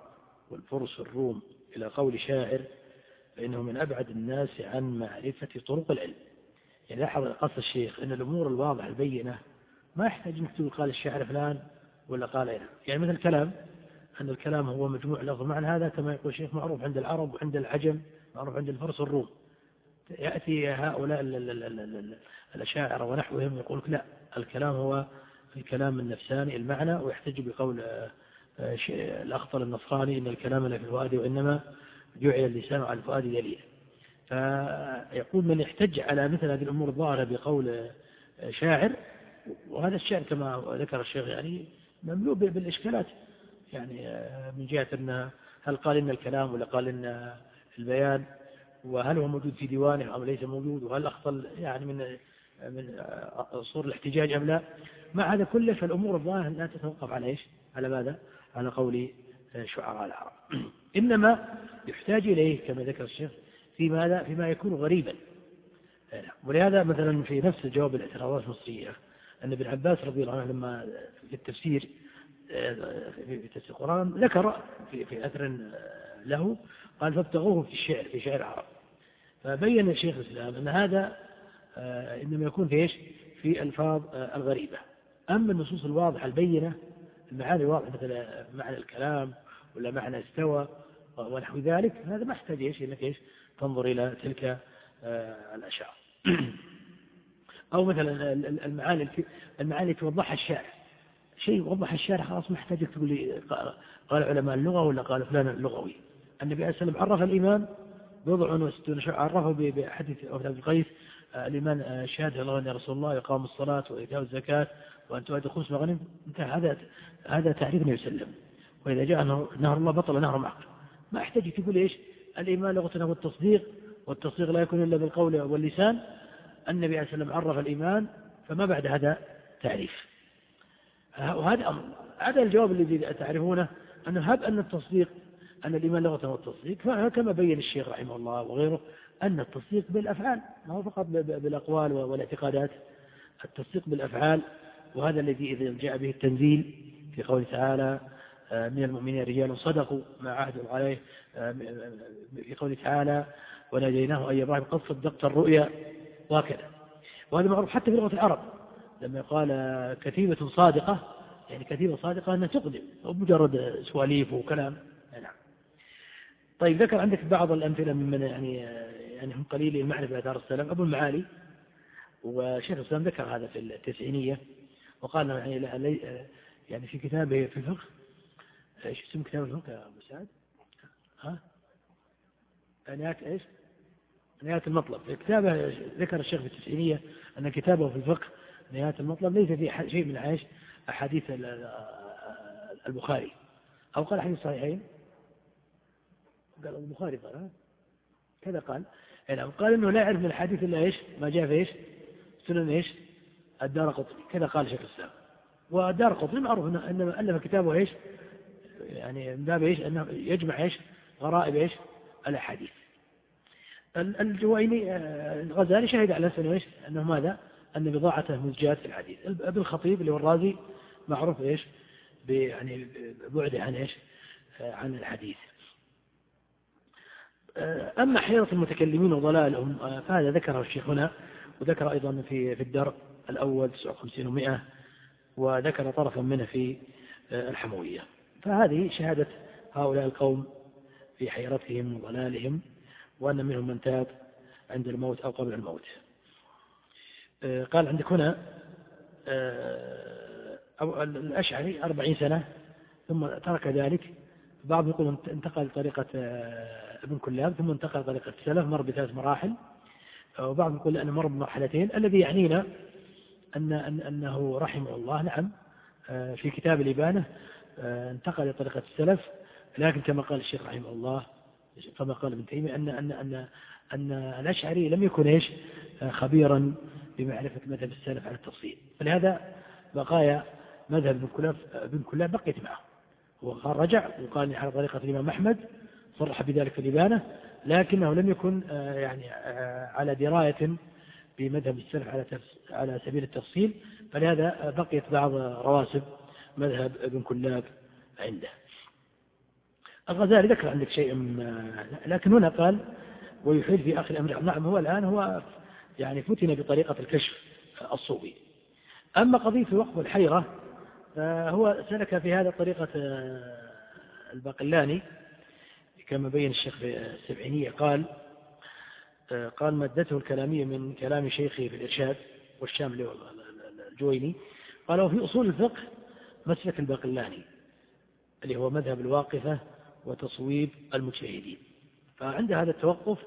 والفرس والروم إلى قول شاعر فإنه من أبعد الناس عن معرفة طرق العلم. يعني لاحظ قصد الشيخ أن الأمور الواضحة البينة ما يحتاج أنك تقول قال الشاعر فلان ولا قال إيه يعني مثل الكلام أن الكلام هو مجموع لفظ معنى هذا كما يقول الشيخ معروف عند العرب وعند العجم معروف عند الفرس والروم يأتي هؤلاء ال- ال- ال- ال- ال- الأشاعرة ونحوهم يقول لا الكلام هو الكلام النفساني المعنى ويحتج بقول آه، آه، الأخطل النصراني إن الكلام لا في الفؤاد وإنما جعل اللسان على الفؤاد دليلا. فيقول من يحتج على مثل هذه الأمور الظاهرة بقول آه، شاعر وهذا الشعر كما ذكر الشيخ يعني مملوء بالإشكالات. يعني من جهة أن هل قال إن الكلام ولا قال إن البيان؟ وهل هو موجود في ديوانه أم ليس موجود؟ وهل أخطل يعني من من صور الاحتجاج أم لا؟ مع هذا كله فالأمور الظاهرة لا تتوقف على إيش؟ على ماذا؟ على قول شعراء العرب. *clears throat* إنما يحتاج إليه كما ذكر الشيخ في ماذا؟ فيما يكون غريبا. ولهذا مثلا في نفس جواب الاعتراضات المصرية أن ابن عباس رضي الله عنه لما في التفسير في تفسير القرآن ذكر في, في أثر له قال فابتغوه في الشعر في شعر العرب. فبين الشيخ الإسلام أن هذا آه، إنما يكون في إيش؟ في ألفاظ آه، الغريبة. أما النصوص الواضحة البينة المعاني الواضحة مثل معنى الكلام ولا معنى استوى ونحو ذلك هذا ما يحتاج إيش إنك إيش؟ تنظر إلى تلك آه، الأشياء. أو مثلا المعاني المعاني توضحها الشارع. شيء وضح الشارع خلاص ما يحتاج تقول لي قال علماء اللغة ولا قال فلان اللغوي. النبي عليه الصلاة والسلام عرف الإيمان بضع وستون شيء عرفه بحديث عبد القيس آه، الإيمان آه، شهادة الله يا رسول الله إقام الصلاة وإيتاء الزكاة وأن تؤدي خمس مغنم انتهى. هذا هذا تعريف النبي صلى الله عليه وسلم. وإذا جاء نهر, الله بطل نهر معك ما يحتاج تقول إيش؟ الإيمان لغة هو التصديق والتصديق لا يكون إلا بالقول واللسان. النبي عليه وسلم عرف الإيمان فما بعد هذا تعريف وهذا أمر. هذا الجواب الذي تعرفونه أنه هب أن التصديق أن الإيمان لغة هو التصديق. فكما بين الشيخ رحمه الله وغيره أن التصديق بالأفعال ما هو فقط بالأقوال والاعتقادات التصديق بالأفعال وهذا الذي إذا جاء به التنزيل في قوله تعالى آه، من المؤمنين رجال صدقوا ما عهدوا عليه آه، في قوله تعالى وناديناه أي إبراهيم قد صدقت الرؤيا وهكذا. وهذا معروف حتى في لغة العرب لما قال كتيبة صادقة يعني كتيبة صادقة أنها تقدم مجرد سواليف وكلام. نعم. طيب ذكر عندك بعض الأمثلة ممن يعني يعني هم قليل المعرفة دار السلام أبو المعالي وشيخ الإسلام ذكر هذا في التسعينية وقال يعني يعني في كتابه في الفقه إيش اسم كتاب الفقه يا أبو سعد؟ ها؟ نهاية إيش؟ نهاية المطلب في كتابه ذكر الشيخ في التسعينية أن كتابه في الفقه نهاية المطلب ليس فيه شيء من عيش أحاديث البخاري أو قال حديث صحيحين قال البخاري قال؟ كذا قال نعم قال إنه لا يعرف من الحديث إلا إيش؟ ما جاء في إيش؟ سنن إيش؟ الدار قطني كذا قال شيخ الإسلام والدار قطني معروف انه ألف كتابه إيش؟ يعني من باب إيش؟ أنه يجمع إيش؟ غرائب إيش؟ الأحاديث. الجويني آه، الغزالي شهد على نفسه إيش؟ أنه ماذا؟ أن بضاعته مزجات في الحديث. ابن الخطيب اللي هو الرازي معروف إيش؟ يعني بعده عن إيش؟ آه، عن الحديث. آه، أما حيرة المتكلمين وضلالهم فهذا ذكره الشيخ هنا وذكر أيضا في في الدرء الأول 59 و100 وذكر طرفا منه في الحموية. فهذه شهادة هؤلاء القوم في حيرتهم وضلالهم وأن منهم من تاب عند الموت أو قبل الموت. آه، قال عندك هنا آه، أو الأشعري أربعين سنة ثم ترك ذلك بعض يقول انتقل طريقة آه، ابن كلاب ثم انتقل طريقة السلف مر بثلاث مراحل. وبعض يقول أنه مر بمرحلتين الذي يعنينا أن أنه رحمه الله. نعم. في كتاب الإبانة آه، انتقل لطريقة السلف. لكن كما قال الشيخ رحمه الله كما قال ابن تيمية أن أن أن أن الأشعري لم يكن آه، خبيرا بمعرفة مذهب السلف على التفصيل. فلهذا بقايا مذهب ابن كلاب ابن كلاب بقيت معه. وقال رجع وقال على طريقة الإمام أحمد. صرح بذلك في الإبانة لكنه لم يكن آه، يعني على دراية بمذهب السلف على على سبيل التفصيل فلهذا بقيت بعض رواسب مذهب ابن كلاب عنده. الغزالي ذكر عندك شيء لكن هنا قال ويحيل في آخر الأمر نعم هو الآن هو يعني فتن بطريقة الكشف الصوفي. أما قضية الوقف والحيرة هو سلك في هذا طريقة الباقلاني كما بين الشيخ في السبعينية قال قال مادته الكلامية من كلام شيخه في الإرشاد والشامل الجويني قال وفي أصول الفقه مسلك الباقلاني اللي هو مذهب الواقفة وتصويب المجتهدين. فعند هذا التوقف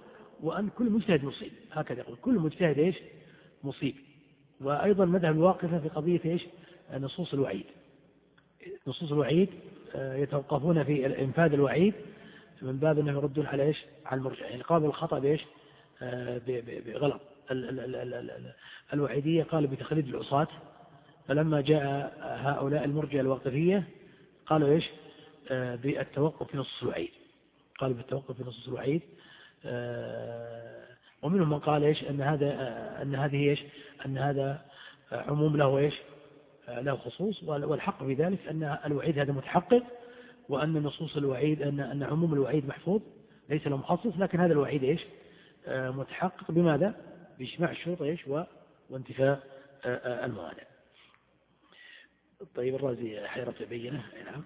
وأن كل مجتهد مصيب. هكذا يقول كل مجتهد إيش؟ مصيب. وأيضا مذهب الواقفة في قضية إيش؟ نصوص الوعيد. نصوص الوعيد آه، يتوقفون في إنفاذ الوعيد من باب أنهم يردون على إيش؟ على المرجع. يعني قابل الخطأ بإيش؟ آه، بغلط. الوعيدية قالوا بتخليد العصاة. فلما جاء هؤلاء المرجع الواقفية قالوا إيش؟ آه، بالتوقف في نص الوعيد. قالوا بالتوقف في نص الوعيد. آه، ومنهم من قال إيش؟ أن هذا أن هذه إيش؟ أن هذا عموم له إيش؟ له خصوص. والحق في ذلك أن الوعيد هذا متحقق. وأن نصوص الوعيد أن أن عموم الوعيد محفوظ ليس له مخصص لكن هذا الوعيد إيش؟ متحقق بماذا؟ باجتماع الشروط إيش؟ وانتفاء الموانع. طيب الرازي حيرة بينة. نعم.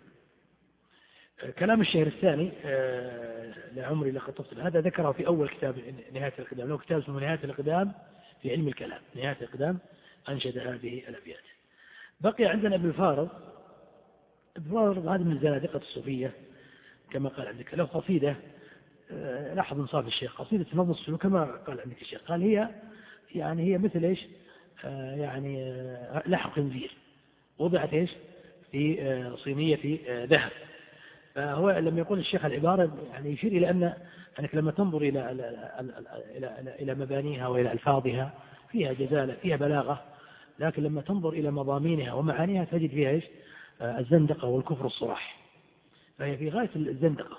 كلام الشهر الثاني آه، لعمري لقد تفصل هذا ذكره في أول كتاب نهاية الإقدام له كتاب اسمه نهاية الإقدام في علم الكلام. نهاية الإقدام أنشد هذه الأبيات. بقي عندنا ابن الفارض الفارض هذا من الزنادقة الصوفية كما قال عندك. له قصيدة آه، لاحظ انصاف الشيخ. قصيدة نظم السلوك كما قال عندك الشيخ. قال هي يعني هي مثل إيش؟ آه، يعني لحق خنزير وضعت إيش؟ في آه، صينية في آه، ذهب. فهو لما يقول الشيخ العبارة يعني يشير إلى أن أنك لما تنظر إلى إلى إلى مبانيها وإلى ألفاظها فيها جزالة فيها بلاغة. لكن لما تنظر إلى مضامينها ومعانيها تجد فيها إيش؟ الزندقة والكفر الصراح فهي في غاية الزندقة.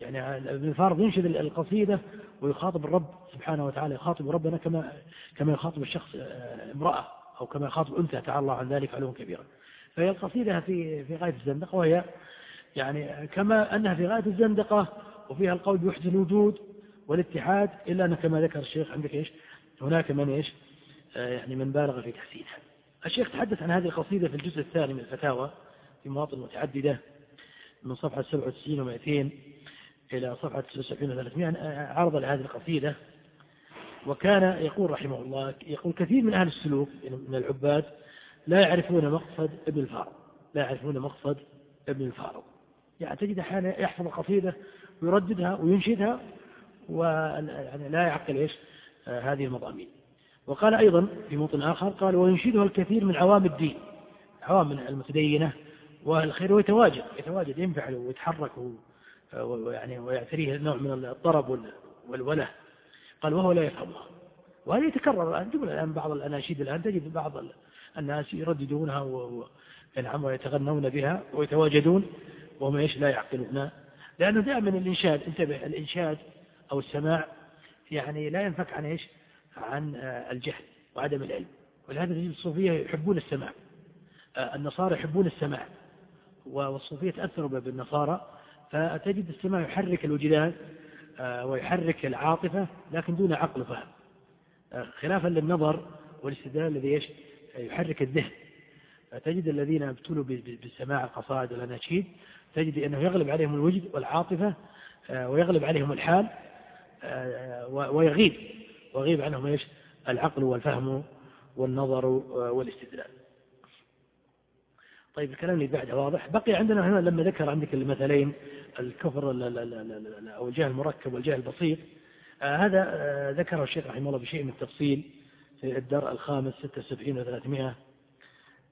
يعني ابن الفارض ينشد القصيدة ويخاطب الرب سبحانه وتعالى يخاطب ربنا كما كما يخاطب الشخص امرأة أو كما يخاطب أنثى تعالى الله عن ذلك علوا كبيرا. فهي القصيدة في في غاية الزندقة وهي يعني كما أنها في غاية الزندقة وفيها القول بوحدة الوجود والاتحاد إلا أن كما ذكر الشيخ عندك إيش؟ هناك من إيش؟ آه، يعني من بالغ في تحسينها. الشيخ تحدث عن هذه القصيدة في الجزء الثاني من الفتاوى. في مواطن متعددة من صفحة 97 و200 إلى صفحة 79 و300 عرض لهذه القصيدة. وكان يقول رحمه الله يقول كثير من أهل السلوك من العباد لا يعرفون مقصد ابن الفارض لا يعرفون مقصد ابن الفارض يعني تجد أحيانا يحفظ القصيدة ويرددها وينشدها ويعني لا يعقل إيش هذه المضامين. وقال أيضا في موطن آخر قال وينشدها الكثير من عوام الدين. عوام المتدينة والخير ويتواجد يتواجد ينفعل ويتحرك ويعني ويعتريه نوع من الطرب والوله. قال وهو لا يفهمها وهذا يتكرر الآن جملة الآن بعض الأناشيد الآن تجد بعض الناس يرددونها وينعم ويتغنون بها ويتواجدون وهم إيش؟ لا يعقلون. لأنه دائما الإنشاد انتبه الإنشاد أو السماع يعني لا ينفك عن إيش؟ عن الجهل وعدم العلم. ولهذا الصوفية يحبون السماع النصارى يحبون السماع. والصوفية تأثروا بالنصارى فتجد السماع يحرك الوجدان آه، ويحرك العاطفة لكن دون عقل وفهم آه، خلافا للنظر والاستدلال الذي يحرك الذهن. تجد الذين ابتلوا بسماع القصائد والاناشيد تجد أنه يغلب عليهم الوجد والعاطفة آه، ويغلب عليهم الحال ويغيب. ويغيب عنهم إيش؟ العقل والفهم والنظر والاستدلال. طيب الكلام اللي بعده واضح. بقي عندنا هنا لما ذكر عندك المثلين الكفر أو الجهل المركب والجهل البسيط. آه هذا آه ذكره الشيخ رحمه الله بشيء من التفصيل في الدرء الخامس 76 و300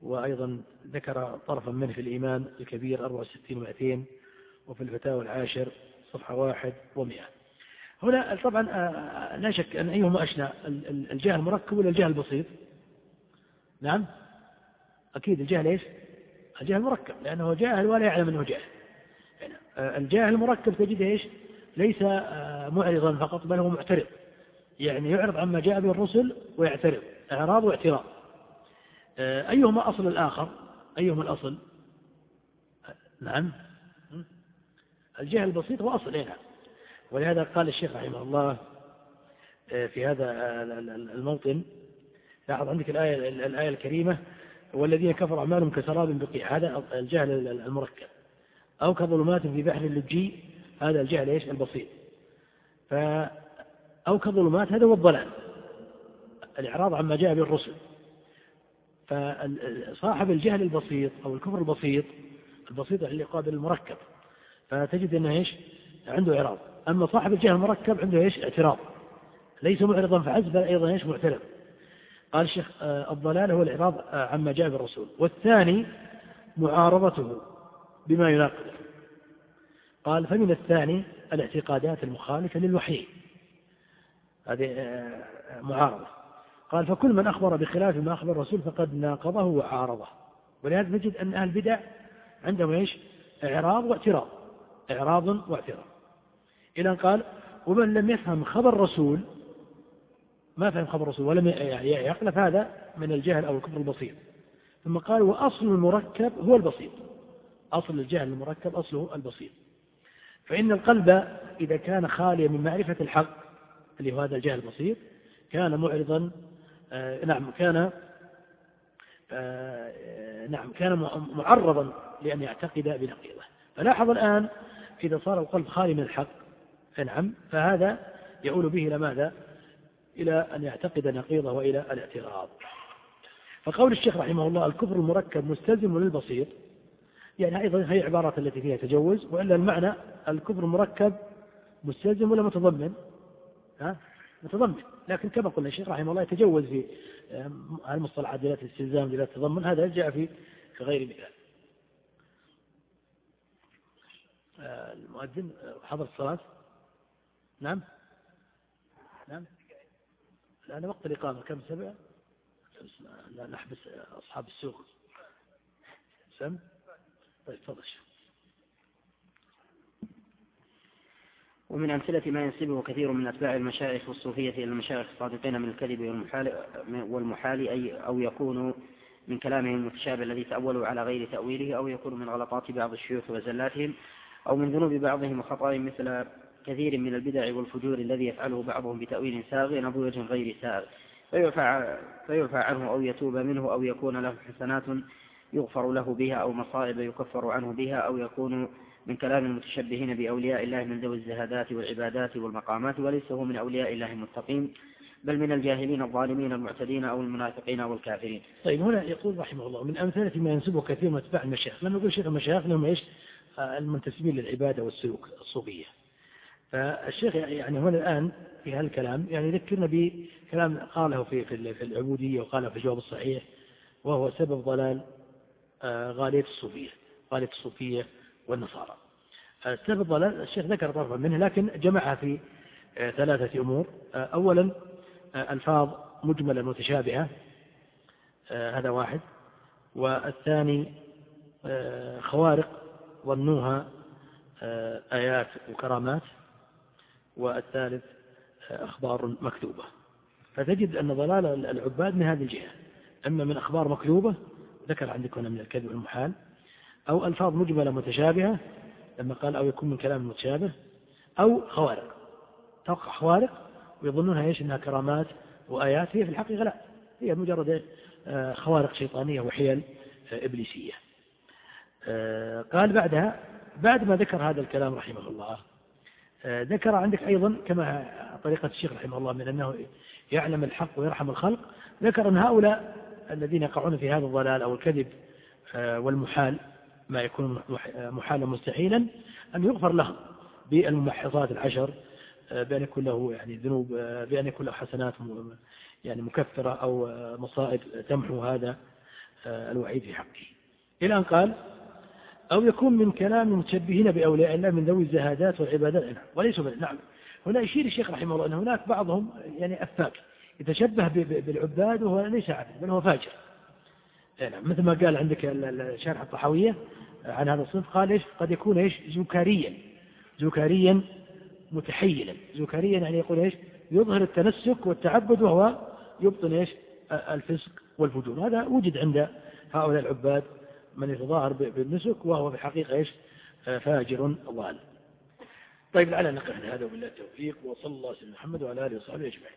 وأيضا ذكر طرفا منه في الإيمان الكبير 64 و200 وفي الفتاوى العاشر صفحة واحد ومئة. هنا طبعا آه لا شك أن أيهما أشنى الجهل المركب ولا الجهل البسيط؟ نعم. أكيد الجهل إيش الجهل مركب لأنه جاهل ولا يعلم أنه جاهل. الجاهل المركب تجده إيش؟ ليس آه، معرضا فقط بل هو معترض. يعني يعرض عما جاء به الرسل ويعترض إعراض واعتراض. آه، أيهما أصل الآخر؟ أيهما الأصل؟ نعم. الجهل البسيط هو أصل نعم. ولهذا قال الشيخ رحمه الله في هذا الموطن لاحظ عندك الآية, الآية الكريمة والذين كفروا أعمالهم كسراب بقيع. هذا الجهل المركب. أو كظلمات في بحر اللجي هذا الجهل إيش؟ البسيط. ف أو كظلمات هذا هو الضلال. الإعراض عما جاء به الرسل فصاحب الجهل البسيط أو الكفر البسيط البسيط اللي قابل المركب. فتجد أنه إيش؟ عنده إعراض. أما صاحب الجهل المركب عنده إيش؟ اعتراض. ليس معرضا فحسب بل أيضا إيش؟ معترض. قال الشيخ آه، الضلال هو الإعراض آه، عما جاء بالرسول. والثاني معارضته بما يناقضه قال فمن الثاني الاعتقادات المخالفة للوحي. هذه آه، معارضة. قال فكل من أخبر بخلاف ما أخبر الرسول فقد ناقضه وعارضه. ولهذا نجد أن أهل البدع عندهم إيش؟ إعراض واعتراض. إعراض واعتراض. إلى أن قال ومن لم يفهم خبر الرسول ما فهم خبر الرسول ولم يعقل هذا من الجهل أو الكفر البسيط. ثم قال وأصل المركب هو البسيط. أصل الجهل المركب أصله البسيط. فإن القلب إذا كان خاليا من معرفة الحق اللي هو هذا الجهل البسيط كان معرضا آه نعم كان آه نعم كان معرضا لأن يعتقد بنقيضه. فلاحظ الآن إذا صار القلب خالي من الحق نعم فهذا يؤول به إلى ماذا؟ إلى أن يعتقد نقيضه وإلى الاعتراض. فقول الشيخ رحمه الله الكفر المركب مستلزم للبسيط يعني أيضا هي عبارات التي فيها تجوز وإلا المعنى الكفر المركب مستلزم ولا متضمن؟ ها؟ متضمن. لكن كما قلنا الشيخ رحمه الله يتجوز في المصطلحات دلالة الاستلزام دلالة التضمن هذا جاء في غير مثال. آه، المؤذن حضر الصلاة. نعم؟ نعم؟ الآن وقت الإقامة كم سبع؟ لا نحبس أصحاب السوق. سم؟ طيب تفضل. ومن أمثلة ما ينسبه كثير من أتباع المشايخ والصوفية إلى المشايخ الصادقين من الكذب والمحال, والمحال أي أو يكون من كلامهم المتشابه الذي تأولوا على غير تأويله أو يكون من غلطات بعض الشيوخ وزلاتهم أو من ذنوب بعضهم وخطأهم مثل كثير من البدع والفجور الذي يفعله بعضهم بتأويل ساغ أو غير ساغ فيعفى, عنه أو يتوب منه أو يكون له حسنات يغفر له بها أو مصائب يكفر عنه بها أو يكون من كلام المتشبهين بأولياء الله من ذوي الزهادات والعبادات والمقامات وليس هو من أولياء الله المتقين بل من الجاهلين الظالمين المعتدين أو المنافقين أو الكافرين طيب هنا يقول رحمه الله من أمثلة ما ينسبه كثير من أتباع المشايخ. لما يقول شيخ المشايخ لهم إيش المنتسبين للعبادة والسلوك الصوفية. فالشيخ يعني هنا الآن في هالكلام يعني يذكرنا بكلام قاله في في العبودية وقاله في الجواب الصحيح وهو سبب ضلال آه، غالية الصوفية غالية الصوفية والنصارى. السبب ضلال الشيخ ذكر طرفا منه لكن جمعها في آه، ثلاثة أمور. أولا ألفاظ مجملة متشابهة هذا واحد. والثاني خوارق ظنوها آيات وكرامات. والثالث أخبار مكتوبة. فتجد أن ضلال العباد من هذه الجهة. أما من أخبار مكتوبة ذكر عندك هنا من الكذب المحال أو ألفاظ مجملة متشابهة لما قال أو يكون من كلام متشابه أو خوارق. توقع خوارق ويظنونها إيش؟ أنها كرامات وآيات. هي في الحقيقة لا. هي مجرد آه، خوارق شيطانية وحيل آه، إبليسية. آه، قال بعدها بعد ما ذكر هذا الكلام رحمه الله ذكر عندك أيضا كما طريقة الشيخ رحمه الله من أنه يعلم الحق ويرحم الخلق ذكر أن هؤلاء الذين يقعون في هذا الضلال أو الكذب والمحال ما يكون محالا مستحيلا أن يغفر لهم بالممحصات العشر بأن يكون له يعني ذنوب بأن يكون له حسنات يعني مكفرة أو مصائب تمحو هذا الوعيد في حقه. إلى أن قال أو يكون من كلام المتشبهين بأولياء الله من ذوي الزهادات والعبادات. نعم وليسوا نعم. هنا يشير الشيخ رحمه الله أن هناك بعضهم يعني أفاك يتشبه بالعباد وهو ليس عبد بل هو فاجر. نعم مثل ما قال عندك الشارح الطحاوية عن هذا الصنف قال إيش؟ قد يكون إيش؟ زكاريا زكاريا متحيلا زكريا يعني يقول إيش؟ يظهر التنسك والتعبد وهو يبطن إيش؟ الفسق والفجور. هذا وجد عند هؤلاء العباد من يتظاهر بالنسك وهو في الحقيقة إيش؟ فاجر ضال. طيب لعلنا نقف هذا وبالله التوفيق وصلى الله على محمد وعلى آله وصحبه أجمعين.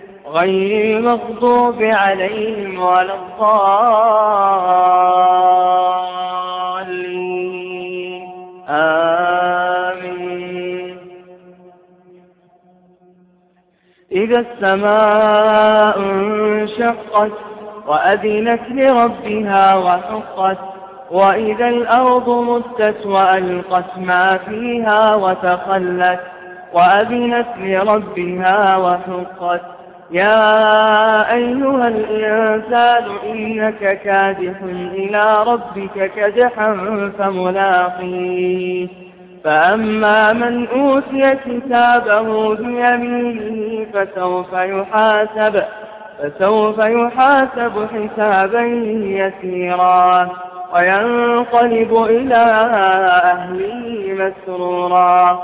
غير المغضوب عليهم ولا الضالين. آمين. إذا السماء انشقت وأذنت لربها وحقت وإذا الأرض مدت وألقت ما فيها وتخلت وأذنت لربها وحقت. يا أيها الإنسان إنك كادح إلى ربك كدحا فملاقيه. فأما من أوتي كتابه بيمينه فسوف يحاسب فسوف يحاسب حسابا يسيرا. وينقلب إلى أهله مسرورا.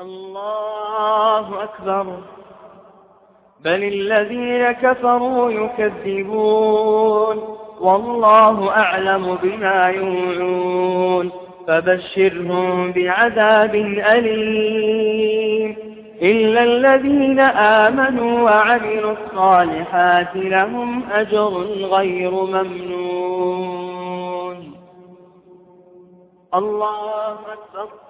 الله أكبر. بل الذين كفروا يكذبون. والله أعلم بما يوعون. فبشرهم بعذاب أليم. إلا الذين آمنوا وعملوا الصالحات لهم أجر غير ممنون. الله أكبر.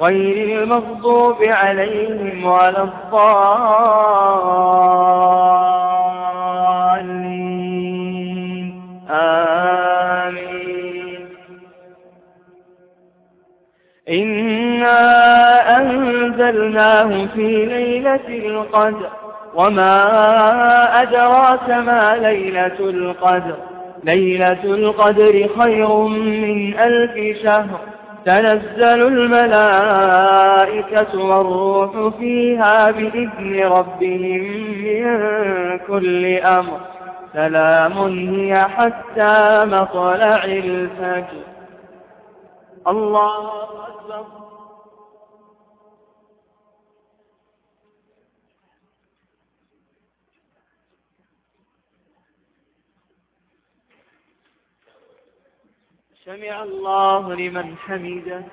غير المغضوب عليهم ولا الضالين. آمين. إنا أنزلناه في ليلة القدر. وما أدراك ما ليلة القدر. ليلة القدر خير من ألف شهر. تنزل الملائكة والروح فيها بإذن ربهم من كل أمر. سلام هي حتى مطلع الفجر. الله أكبر. سمع الله لمن حمده.